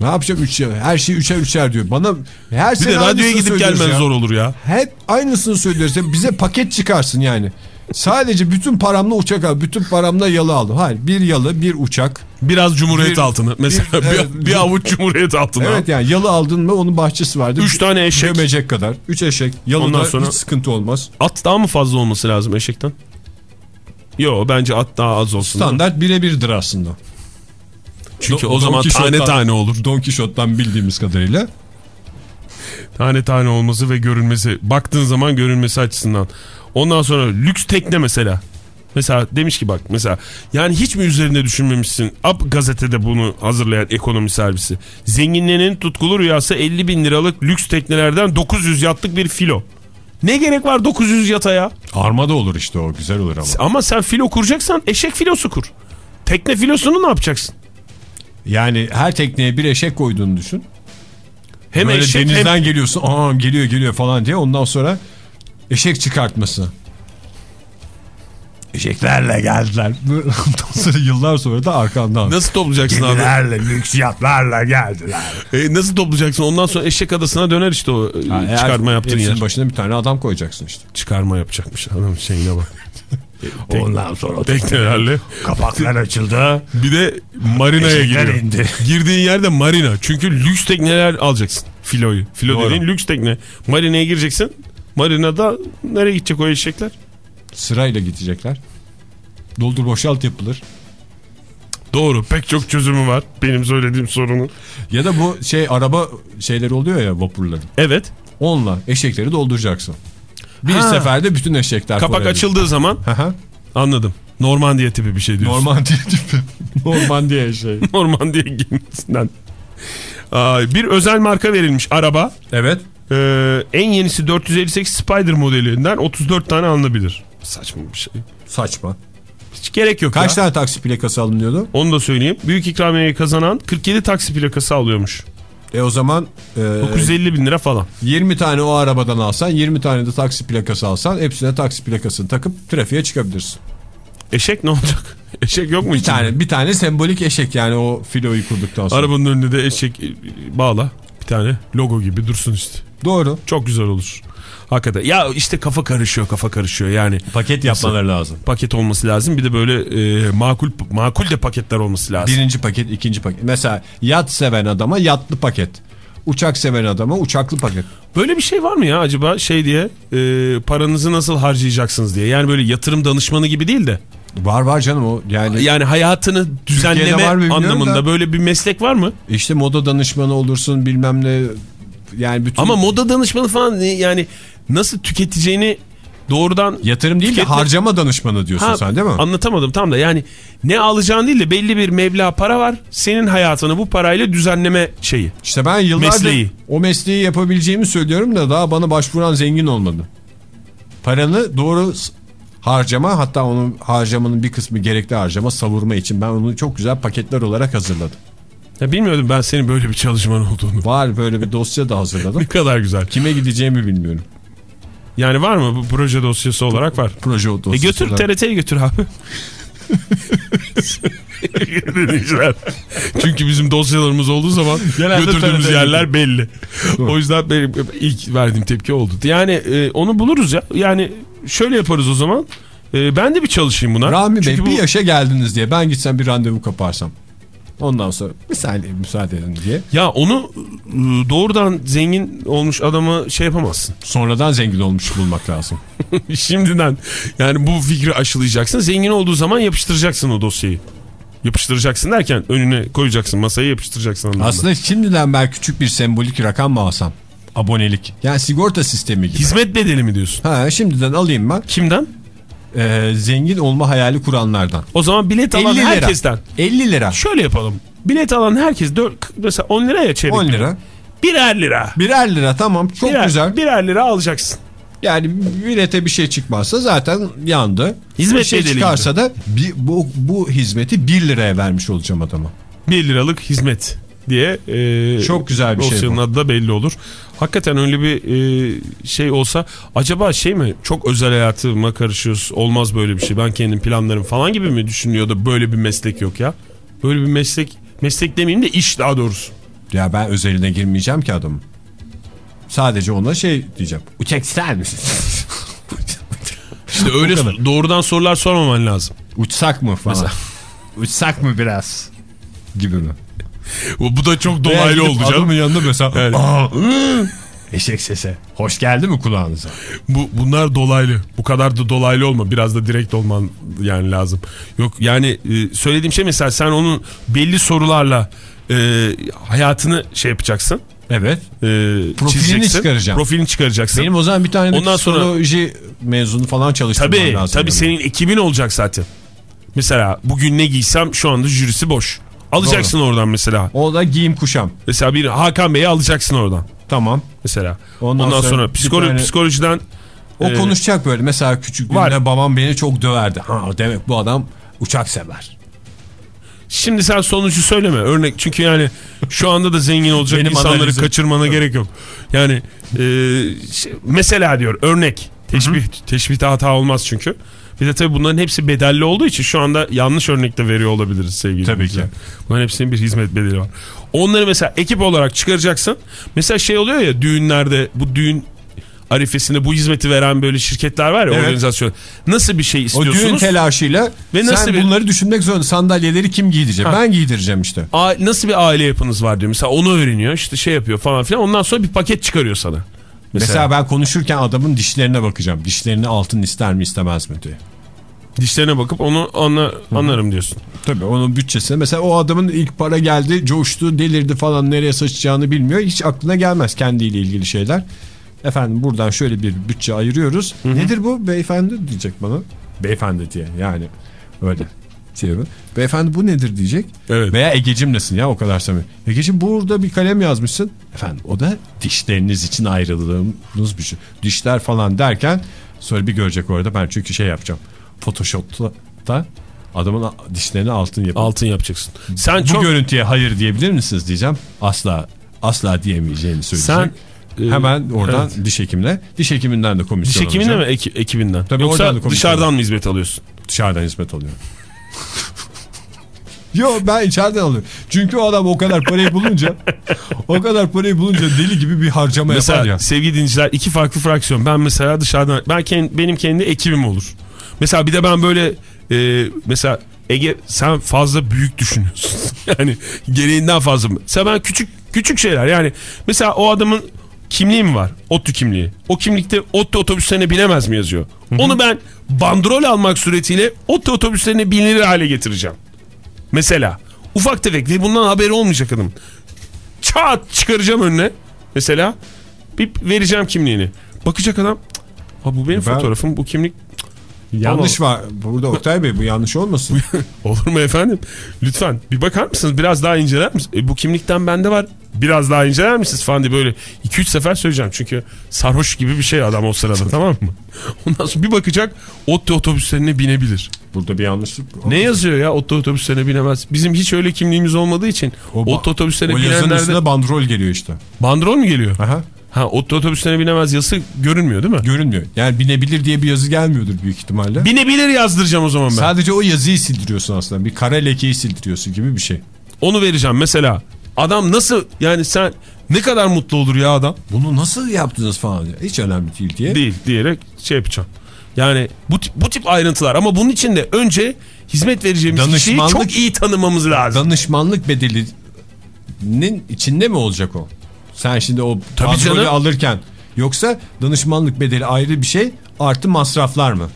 Ne yapacağım 3 Her şey üçer üçer diyor. Bana her Bir sene de radyoya gidip gelmen ya. zor olur ya. Hep aynısını söylüyoruz. Ya Bize paket çıkarsın yani. Sadece bütün paramla uçak al. Bütün paramla yalı aldım. Hayır bir yalı bir uçak. Biraz Cumhuriyet Bir- altını. Mesela bir- bir, bir avuç Cumhuriyet altını. Evet yani yalı aldın mı onun bahçesi vardı. Üç tane eşek. Gömecek kadar. Üç eşek. Yalıda Ondan sonra- hiç sıkıntı olmaz. At daha mı fazla olması lazım eşekten? Yo bence at daha az olsun. Standart birebirdir aslında. Çünkü Don- o zaman Don tane tane olur. Don Quixote'dan bildiğimiz kadarıyla. Tane tane olması ve görünmesi. Baktığın zaman görünmesi açısından. Ondan sonra lüks tekne mesela. Mesela demiş ki bak mesela yani hiç mi üzerinde düşünmemişsin? Up gazetede bunu hazırlayan ekonomi servisi. Zenginlerin tutkulu rüyası 50 bin liralık lüks teknelerden 900 yatlık bir filo. Ne gerek var 900 yata ya? Armada olur işte o güzel olur ama. Ama sen filo kuracaksan eşek filosu kur. Tekne filosunu ne yapacaksın? Yani her tekneye bir eşek koyduğunu düşün. Hem Böyle eşek denizden hem... geliyorsun. Aa geliyor geliyor falan diye. Ondan sonra eşek çıkartması. Eşeklerle geldiler. *laughs* Ondan sonra yıllar sonra da arkandan. Nasıl toplayacaksın abi? lüks yatlarla geldiler. E, nasıl toplayacaksın? Ondan sonra eşek adasına döner işte o e, Ha, eğer çıkarma yaptığın yer. başına bir tane adam koyacaksın işte. Çıkarma yapacakmış adam şeyine bak. Ondan sonra Teknelerle. kapaklar açıldı. Bir de marinaya giriyor. indi. *laughs* Girdiğin yerde marina. Çünkü lüks tekneler alacaksın. Filoyu. Filo Doğru. dediğin lüks tekne. Marinaya gireceksin. Marinada nereye gidecek o eşekler? Sırayla gidecekler. Doldur boşalt yapılır. Doğru. Pek çok çözümü var. Benim söylediğim sorunun. Ya da bu şey araba şeyleri oluyor ya vapurların. Evet. Onunla eşekleri dolduracaksın. Bir Ha. seferde bütün eşekler Kapak koyabilir. açıldığı zaman hı. Anladım. Normandiya tipi bir şey diyorsun. Normandiya tipi. *laughs* Normandiya şey. *laughs* Normandiya gemisinden. Bir özel marka verilmiş araba. Evet. Ee, en yenisi 458 Spider modelinden 34 tane alınabilir. Saçma bir şey. Saçma. Hiç gerek yok Kaç ya. tane taksi plakası alınıyordu? Onu da söyleyeyim. Büyük ikramiyeyi kazanan 47 taksi plakası alıyormuş. E o zaman e, 950 bin lira falan. 20 tane o arabadan alsan 20 tane de taksi plakası alsan hepsine taksi plakasını takıp trafiğe çıkabilirsin. Eşek ne olacak? *laughs* Eşek yok mu Bir içinde? tane bir tane sembolik eşek yani o filoyu kurduktan sonra. Arabanın önünde de eşek e, bağla. Bir tane logo gibi dursun işte. Doğru. Çok güzel olur. Hakikaten. Ya işte kafa karışıyor kafa karışıyor yani. Paket yapmaları lazım. Paket olması lazım. Bir de böyle e, makul makul de paketler olması lazım. Birinci paket, ikinci paket. Mesela yat seven adama yatlı paket. Uçak seven adama uçaklı paket. Böyle bir şey var mı ya acaba şey diye e, paranızı nasıl harcayacaksınız diye. Yani böyle yatırım danışmanı gibi değil de. Var var canım o. Yani Yani hayatını düzenleme anlamında da. böyle bir meslek var mı? işte moda danışmanı olursun bilmem ne. Yani bütün Ama moda danışmanı falan yani nasıl tüketeceğini doğrudan yatırım değil de Tüketme- harcama danışmanı diyorsun Ha, sen değil mi? Anlatamadım tam da yani ne alacağın değil de belli bir meblağ para var. Senin hayatını bu parayla düzenleme şeyi. İşte ben yıllardır Mesleği. o mesleği yapabileceğimi söylüyorum da daha bana başvuran zengin olmadı. Paranı doğru harcama hatta onun harcamanın bir kısmı gerekli harcama savurma için ben onu çok güzel paketler olarak hazırladım. Ya bilmiyordum ben senin böyle bir çalışman olduğunu. Var böyle bir dosya da hazırladım. *laughs* Ne kadar güzel. Kime gideceğimi bilmiyorum. Yani var mı bu proje dosyası olarak var. Proje E dosyası. götür olarak. TRT'ye götür abi. *laughs* Çünkü bizim dosyalarımız olduğu zaman Genelde götürdüğümüz yerler belli. O yüzden benim ilk verdiğim tepki oldu. Yani e, onu buluruz ya. Yani şöyle yaparız o zaman. E, ben de bir çalışayım buna. Rami Bey Çünkü bir bu- yaşa geldiniz diye ben gitsem bir randevu kaparsam. Ondan sonra bir saniye müsaade edin diye. Ya onu e, doğrudan zengin olmuş adama şey yapamazsın. Sonradan zengin olmuş bulmak lazım. *laughs* Şimdiden yani bu fikri aşılayacaksın. Zengin olduğu zaman yapıştıracaksın o dosyayı. Yapıştıracaksın derken önüne koyacaksın masaya yapıştıracaksın anlamında. Aslında şimdiden ben küçük bir sembolik rakam mı alsam? Abonelik. Yani sigorta sistemi gibi. Hizmet bedeli mi diyorsun? Ha, şimdiden alayım ben. Kimden? Ee, zengin olma hayali kuranlardan. O zaman bilet 50 alan lira. herkesten. 50 lira. Şöyle yapalım. Bilet alan herkes dört, mesela 10 liraya çeyrek. 10 lira. Birer lira. Birer lira tamam çok birer, güzel. Birer lira alacaksın. Yani bilete bir şey çıkmazsa zaten yandı. Hizmet bir şey çıkarsa da bir, bu, bu hizmeti 1 liraya vermiş olacağım adama. 1 liralık hizmet diye. e, Çok güzel bir şey bu. adı da belli olur. Hakikaten öyle bir e, şey olsa acaba şey mi çok özel hayatıma karışıyoruz olmaz böyle bir şey ben kendim planlarım falan gibi mi düşünüyor da böyle bir meslek yok ya. Böyle bir meslek meslek demeyeyim de iş daha doğrusu. Ya ben özeline girmeyeceğim ki adamın. Sadece ona şey diyeceğim. Uçak ister misin? İşte öyle *laughs* doğrudan sorular sormaman lazım. Uçsak mı falan. Uçsak mı biraz? Gibi mi? Bu, da çok dolaylı oldu canım. Adamın yanında mesela Yani. "Aa, ıı." *laughs* eşek sesi. Hoş geldi mi kulağınıza? Bu, bunlar dolaylı. Bu kadar da dolaylı olma. Biraz da direkt olman yani lazım. Yok yani e, söylediğim şey mesela sen onun belli sorularla e, hayatını şey yapacaksın. Evet. E, Profilini çıkaracağım. Profilini çıkaracaksın. Benim o zaman bir tane Ondan sonra- psikoloji mezunu falan çalıştırmam tabii lazım. tabii yani. senin ekibin olacak zaten. Mesela bugün ne giysem şu anda jürisi boş. Alacaksın oradan mesela. O da giyim kuşam. Mesela bir Hakan Bey'i alacaksın oradan. Tamam. Mesela. Ondan Ondan, sonra sonra, psikolo tane- psikolojiden O Ee, konuşacak böyle. Mesela küçüklüğümde var. babam beni çok döverdi. Ha demek bu adam uçak sever. Şimdi sen sonucu söyleme. Örnek çünkü yani şu anda da zengin olacak Benim insanları analizim. kaçırmana gerek yok. Yani e, şey, mesela diyor örnek. Teşbih, teşbihte hata olmaz çünkü. Bir de tabii bunların hepsi bedelli olduğu için şu anda yanlış örnekte veriyor olabiliriz sevgili Tabii ki. Bunların hepsinin bir hizmet bedeli var. Onları mesela ekip olarak çıkaracaksın. Mesela şey oluyor ya düğünlerde bu düğün arifesinde bu hizmeti veren böyle şirketler var ya Evet. organizasyon. Nasıl bir şey O istiyorsunuz? düğün telaşıyla Ve nasıl sen bir- bunları düşünmek zorunda. Sandalyeleri kim giydirecek? Ha. Ben giydireceğim işte. A- nasıl bir aile yapınız var diyor. Mesela onu öğreniyor işte şey yapıyor falan filan. Ondan sonra bir paket çıkarıyor sana. Mesela, ben konuşurken adamın dişlerine bakacağım. Dişlerini altın ister mi istemez mi diye. dişlerine bakıp onu anla, anlarım diyorsun. Tabii onun bütçesine. Mesela o adamın ilk para geldi, coştu, delirdi falan nereye saçacağını bilmiyor. Hiç aklına gelmez kendiyle ilgili şeyler. Efendim buradan şöyle bir bütçe ayırıyoruz. Nedir bu beyefendi diyecek bana. Beyefendi diye yani öyle. Şey, Beyefendi bu nedir diyecek. Evet. Veya Egecim nesin ya o kadar samimi. Egecim burada bir kalem yazmışsın. Efendim o da dişleriniz için ayrıldığımız bir şey. Dişler falan derken sonra bir görecek orada ben çünkü şey yapacağım. Photoshop'ta da adamın dişlerini altın yapacağım. Altın yapacaksın. Sen Bu çok görüntüye hayır diyebilir misiniz diyeceğim. Asla asla diyemeyeceğini söyleyecek. sen e, Hemen oradan evet. diş hekimine, diş hekiminden de diş komisyon hekiminde mi alacağım. Eki- ekibinden? Tabii Yoksa dışarıdan mı hizmet alıyorsun? Dışarıdan hizmet alıyor. *laughs* Yo ben içeriden alıyorum. Çünkü o adam o kadar parayı bulunca o kadar parayı bulunca deli gibi bir harcama Mesela yapar ya. sevgili dinleyiciler iki farklı fraksiyon. Ben mesela dışarıdan ben kend- benim kendi ekibim olur. Mesela bir de ben böyle e, mesela Ege sen fazla büyük düşünüyorsun. *laughs* yani gereğinden fazla. Mesela ben küçük küçük şeyler yani mesela o adamın kimliği mi var? ODTÜ kimliği. O kimlikte ODTÜ otobüslerine binemez mi yazıyor? Onu ben bandrol almak suretiyle ODTÜ otobüslerine binilir hale getireceğim. Mesela ufak tefek ve bundan haberi olmayacak adam. Çat çıkaracağım önüne mesela bir vereceğim kimliğini. Bakacak adam "Cık, ha bu benim Ben- fotoğrafım bu kimlik Yanlış var. Burada Oktay Bey bu yanlış olmasın. *laughs* olur mu efendim? Lütfen bir bakar mısınız biraz daha inceler misiniz? E, bu kimlikten bende var biraz daha inceler misiniz falan diye böyle 2-3 sefer söyleyeceğim. Çünkü sarhoş gibi bir şey adam o sırada tamam mı? *laughs* Ondan sonra bir bakacak ODTÜ otobüslerine binebilir. Burada bir yanlışlık. Ne yazıyor ya ODTÜ otobüslerine binemez? Bizim hiç öyle kimliğimiz olmadığı için O, ODTÜ otobüslerine o yazının binenlerde üstüne bandrol geliyor işte. bandrol mu geliyor? Aha. Ha otobüslerine binemez yazısı görünmüyor değil mi? Görünmüyor. Yani binebilir diye bir yazı gelmiyordur büyük ihtimalle. Binebilir yazdıracağım o zaman ben. Sadece o yazıyı sildiriyorsun aslında. Bir kara lekeyi sildiriyorsun gibi bir şey. Onu vereceğim mesela. Adam nasıl yani sen ne kadar mutlu olur ya adam? Bunu nasıl yaptınız falan diye. Hiç önemli değil diye. Değil diyerek şey yapacağım. Yani bu tip, bu tip ayrıntılar ama bunun için de önce hizmet vereceğimiz kişiyi çok iyi tanımamız lazım. Danışmanlık bedelinin içinde mi olacak o? Sen şimdi o Tabii canım. alırken yoksa danışmanlık bedeli ayrı bir şey artı masraflar mı?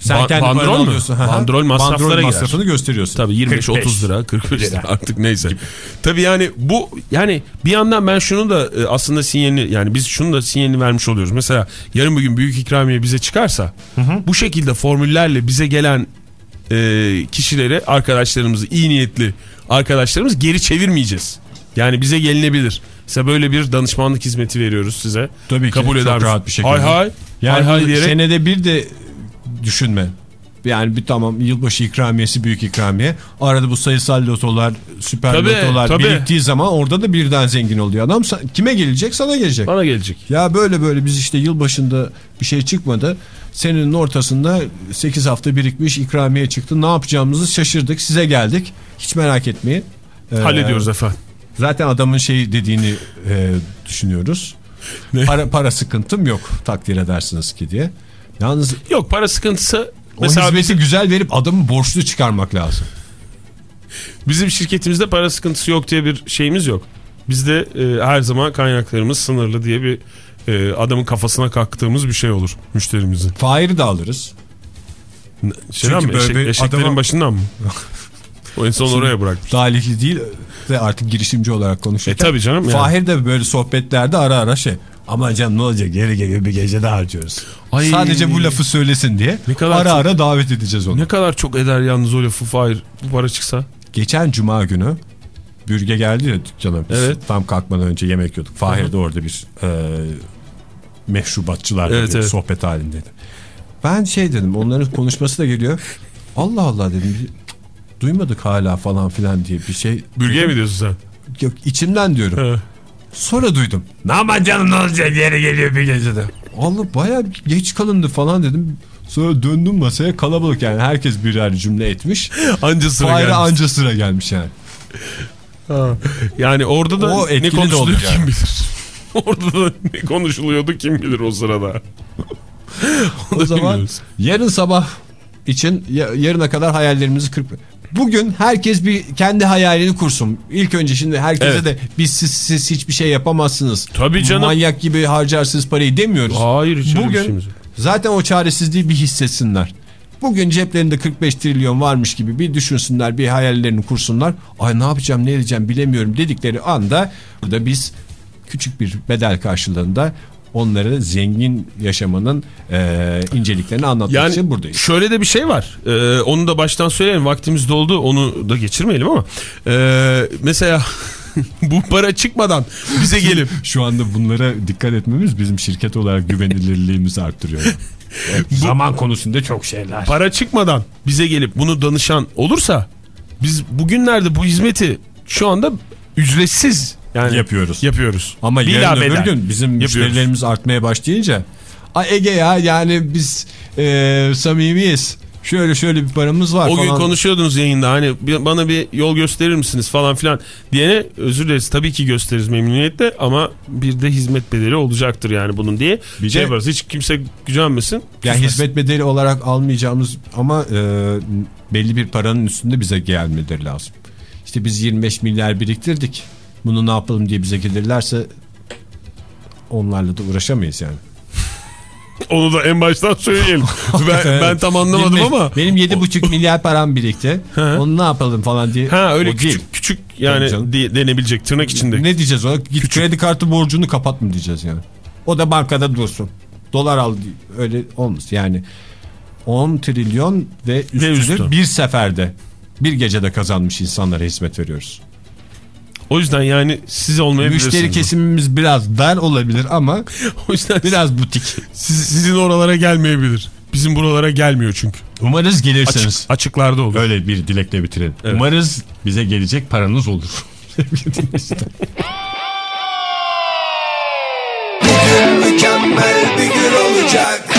Sen Ba- kendi bandrol mu? alıyorsun. Hı hı. Bandrol masraflara Bandrol girer. masrafını gösteriyorsun. Tabii 25-30 lira 45 lira artık neyse. Tabii yani bu yani bir yandan ben şunu da e, aslında sinyalini yani biz şunu da sinyalini vermiş oluyoruz. Mesela yarın bugün büyük ikramiye bize çıkarsa bu şekilde formüllerle bize gelen e, kişileri arkadaşlarımızı iyi niyetli arkadaşlarımız geri çevirmeyeceğiz. Yani bize gelinebilir. Size böyle bir danışmanlık hizmeti veriyoruz size. Tabii ki, Kabul eder rahat bir şekilde. Hay hay. Yani hay hay diyerek. senede bir de düşünme. Yani bir tamam yılbaşı ikramiyesi büyük ikramiye. Arada bu sayısal lotolar, süper Tabii, lotolar tabii. biriktiği zaman orada da birden zengin oluyor adam. Kime gelecek? Sana gelecek. Bana gelecek. Ya böyle böyle biz işte yılbaşında bir şey çıkmadı. Senenin ortasında 8 hafta birikmiş ikramiye çıktı. Ne yapacağımızı şaşırdık. Size geldik. Hiç merak etmeyin. Ee, Hallediyoruz efendim. Zaten adamın şey dediğini e, düşünüyoruz. Ne? Para, para sıkıntım yok takdir edersiniz ki diye. Yalnız Yok para sıkıntısı o mesela hizmeti güzel verip adamı borçlu çıkarmak lazım. bizim şirketimizde para sıkıntısı yok diye bir şeyimiz yok. Bizde e, her zaman kaynaklarımız sınırlı diye bir e, adamın kafasına kalktığımız bir şey olur müşterimizin. Fahir'i de alırız. Şeyden Çünkü mi? böyle Eşek- eşeklerin adama- başından mı? *laughs* o en son oraya bırakmış. Talihli değil de artık girişimci olarak E konuşurken. tabi canım. Yani. Fahir de böyle sohbetlerde ara ara şey. Ama canım ne olacak geri geliyor bir gecede harcıyoruz. Ay. Sadece bu lafı söylesin diye Ne kadar ara çok- ara davet edeceğiz onu. Ne kadar çok eder yalnız o lafı Fahir bu para çıksa. Geçen cuma günü bürge geldi ya dükkana biz. Evet. Tam kalkmadan önce yemek yiyorduk. Fahir de orada bir e, meşrubatçılarla Evet, bir evet. sohbet halindeydi. Ben şey dedim onların konuşması da geliyor. Allah Allah dedim "cık, duymadık hala falan filan diye bir şey. Bürgeye mi diyorsun sen? Yok içimden diyorum. He. Sonra duydum. Ne yapacaksın canım ne olacak yeri geliyor bir gecede. Allah baya geç kalındı falan dedim. Sonra döndüm masaya kalabalık yani herkes birer cümle etmiş. Anca sıra Fahir'e gelmiş. anca sıra gelmiş yani. Ha. Yani orada da O ne konuşuluyor kim yani. bilir. *laughs* orada da ne konuşuluyordu kim bilir o sırada. O *laughs* zaman bilmiyoruz. yarın sabah için ya- yarına kadar hayallerimizi kırp. Bugün herkes bir kendi hayalini kursun. İlk önce şimdi herkese Evet. de biz siz, siz hiçbir şey yapamazsınız. Tabii canım. Manyak gibi harcarsınız parayı demiyoruz. Hayır hiç Bugün şeyimiz zaten o çaresizliği bir hissetsinler. Bugün ceplerinde 45 trilyon varmış gibi bir düşünsünler, bir hayallerini kursunlar. Ay ne yapacağım, ne edeceğim bilemiyorum dedikleri anda burada biz küçük bir bedel karşılığında onları zengin yaşamanın e, inceliklerini anlatmak Yani için buradayız. şöyle de bir şey var. Ee, onu da baştan söyleyelim. Vaktimiz doldu. Onu da geçirmeyelim ama. Ee, mesela *laughs* bu para çıkmadan bize gelip *laughs* Şu anda bunlara dikkat etmemiz bizim şirket olarak güvenilirliğimizi arttırıyor. *laughs* zaman konusunda çok şeyler. para çıkmadan bize gelip bunu danışan olursa biz bugünlerde bu hizmeti şu anda ücretsiz yani Yapıyoruz. Yapıyoruz. Ama Bila yarın öbür gün bizim Yapıyoruz. müşterilerimiz artmaya başlayınca Ay Ege ya yani biz e, samimiyiz. Şöyle şöyle bir paramız var O gün falan. konuşuyordunuz yayında hani bana bir yol gösterir misiniz falan filan diyene özür dileriz. Tabii ki gösteririz memnuniyetle ama bir de hizmet bedeli olacaktır yani bunun diye. Bir şey de- yaparız hiç kimse gücenmesin. Yani Küsmesin. hizmet bedeli olarak almayacağımız ama e, belli bir paranın üstünde bize gelmeleri lazım. İşte biz 25 milyar biriktirdik. Bunu ne yapalım diye bize gelirlerse onlarla da uğraşamayız yani. *laughs* Onu da en baştan söyleyelim. *laughs* ben, ben tam anlamadım 25 ama. Benim 7,5 milyar param birikti. Onu ne yapalım falan diye. Ha öyle O küçük değil. küçük yani diye- denebilecek tırnak içinde. Ne diyeceğiz ona? Git kredi kartı borcunu kapat mı diyeceğiz yani. O da bankada dursun. Dolar al öyle olmaz yani. 10 trilyon ve üstünü üstü. bir seferde bir gecede kazanmış insanlara hizmet veriyoruz. O yüzden yani siz olmayabilirsiniz. Müşteri kesimimiz biraz dar olabilir ama *laughs* O yüzden biraz butik. siz- sizin oralara gelmeyebilir. Bizim buralara gelmiyor çünkü. Umarız Açık, gelirsiniz. açıklarda olur. Öyle bir dilekle bitirelim. Evet. Umarız bize gelecek paranız olur. *laughs* Mükemmel bir gün olacak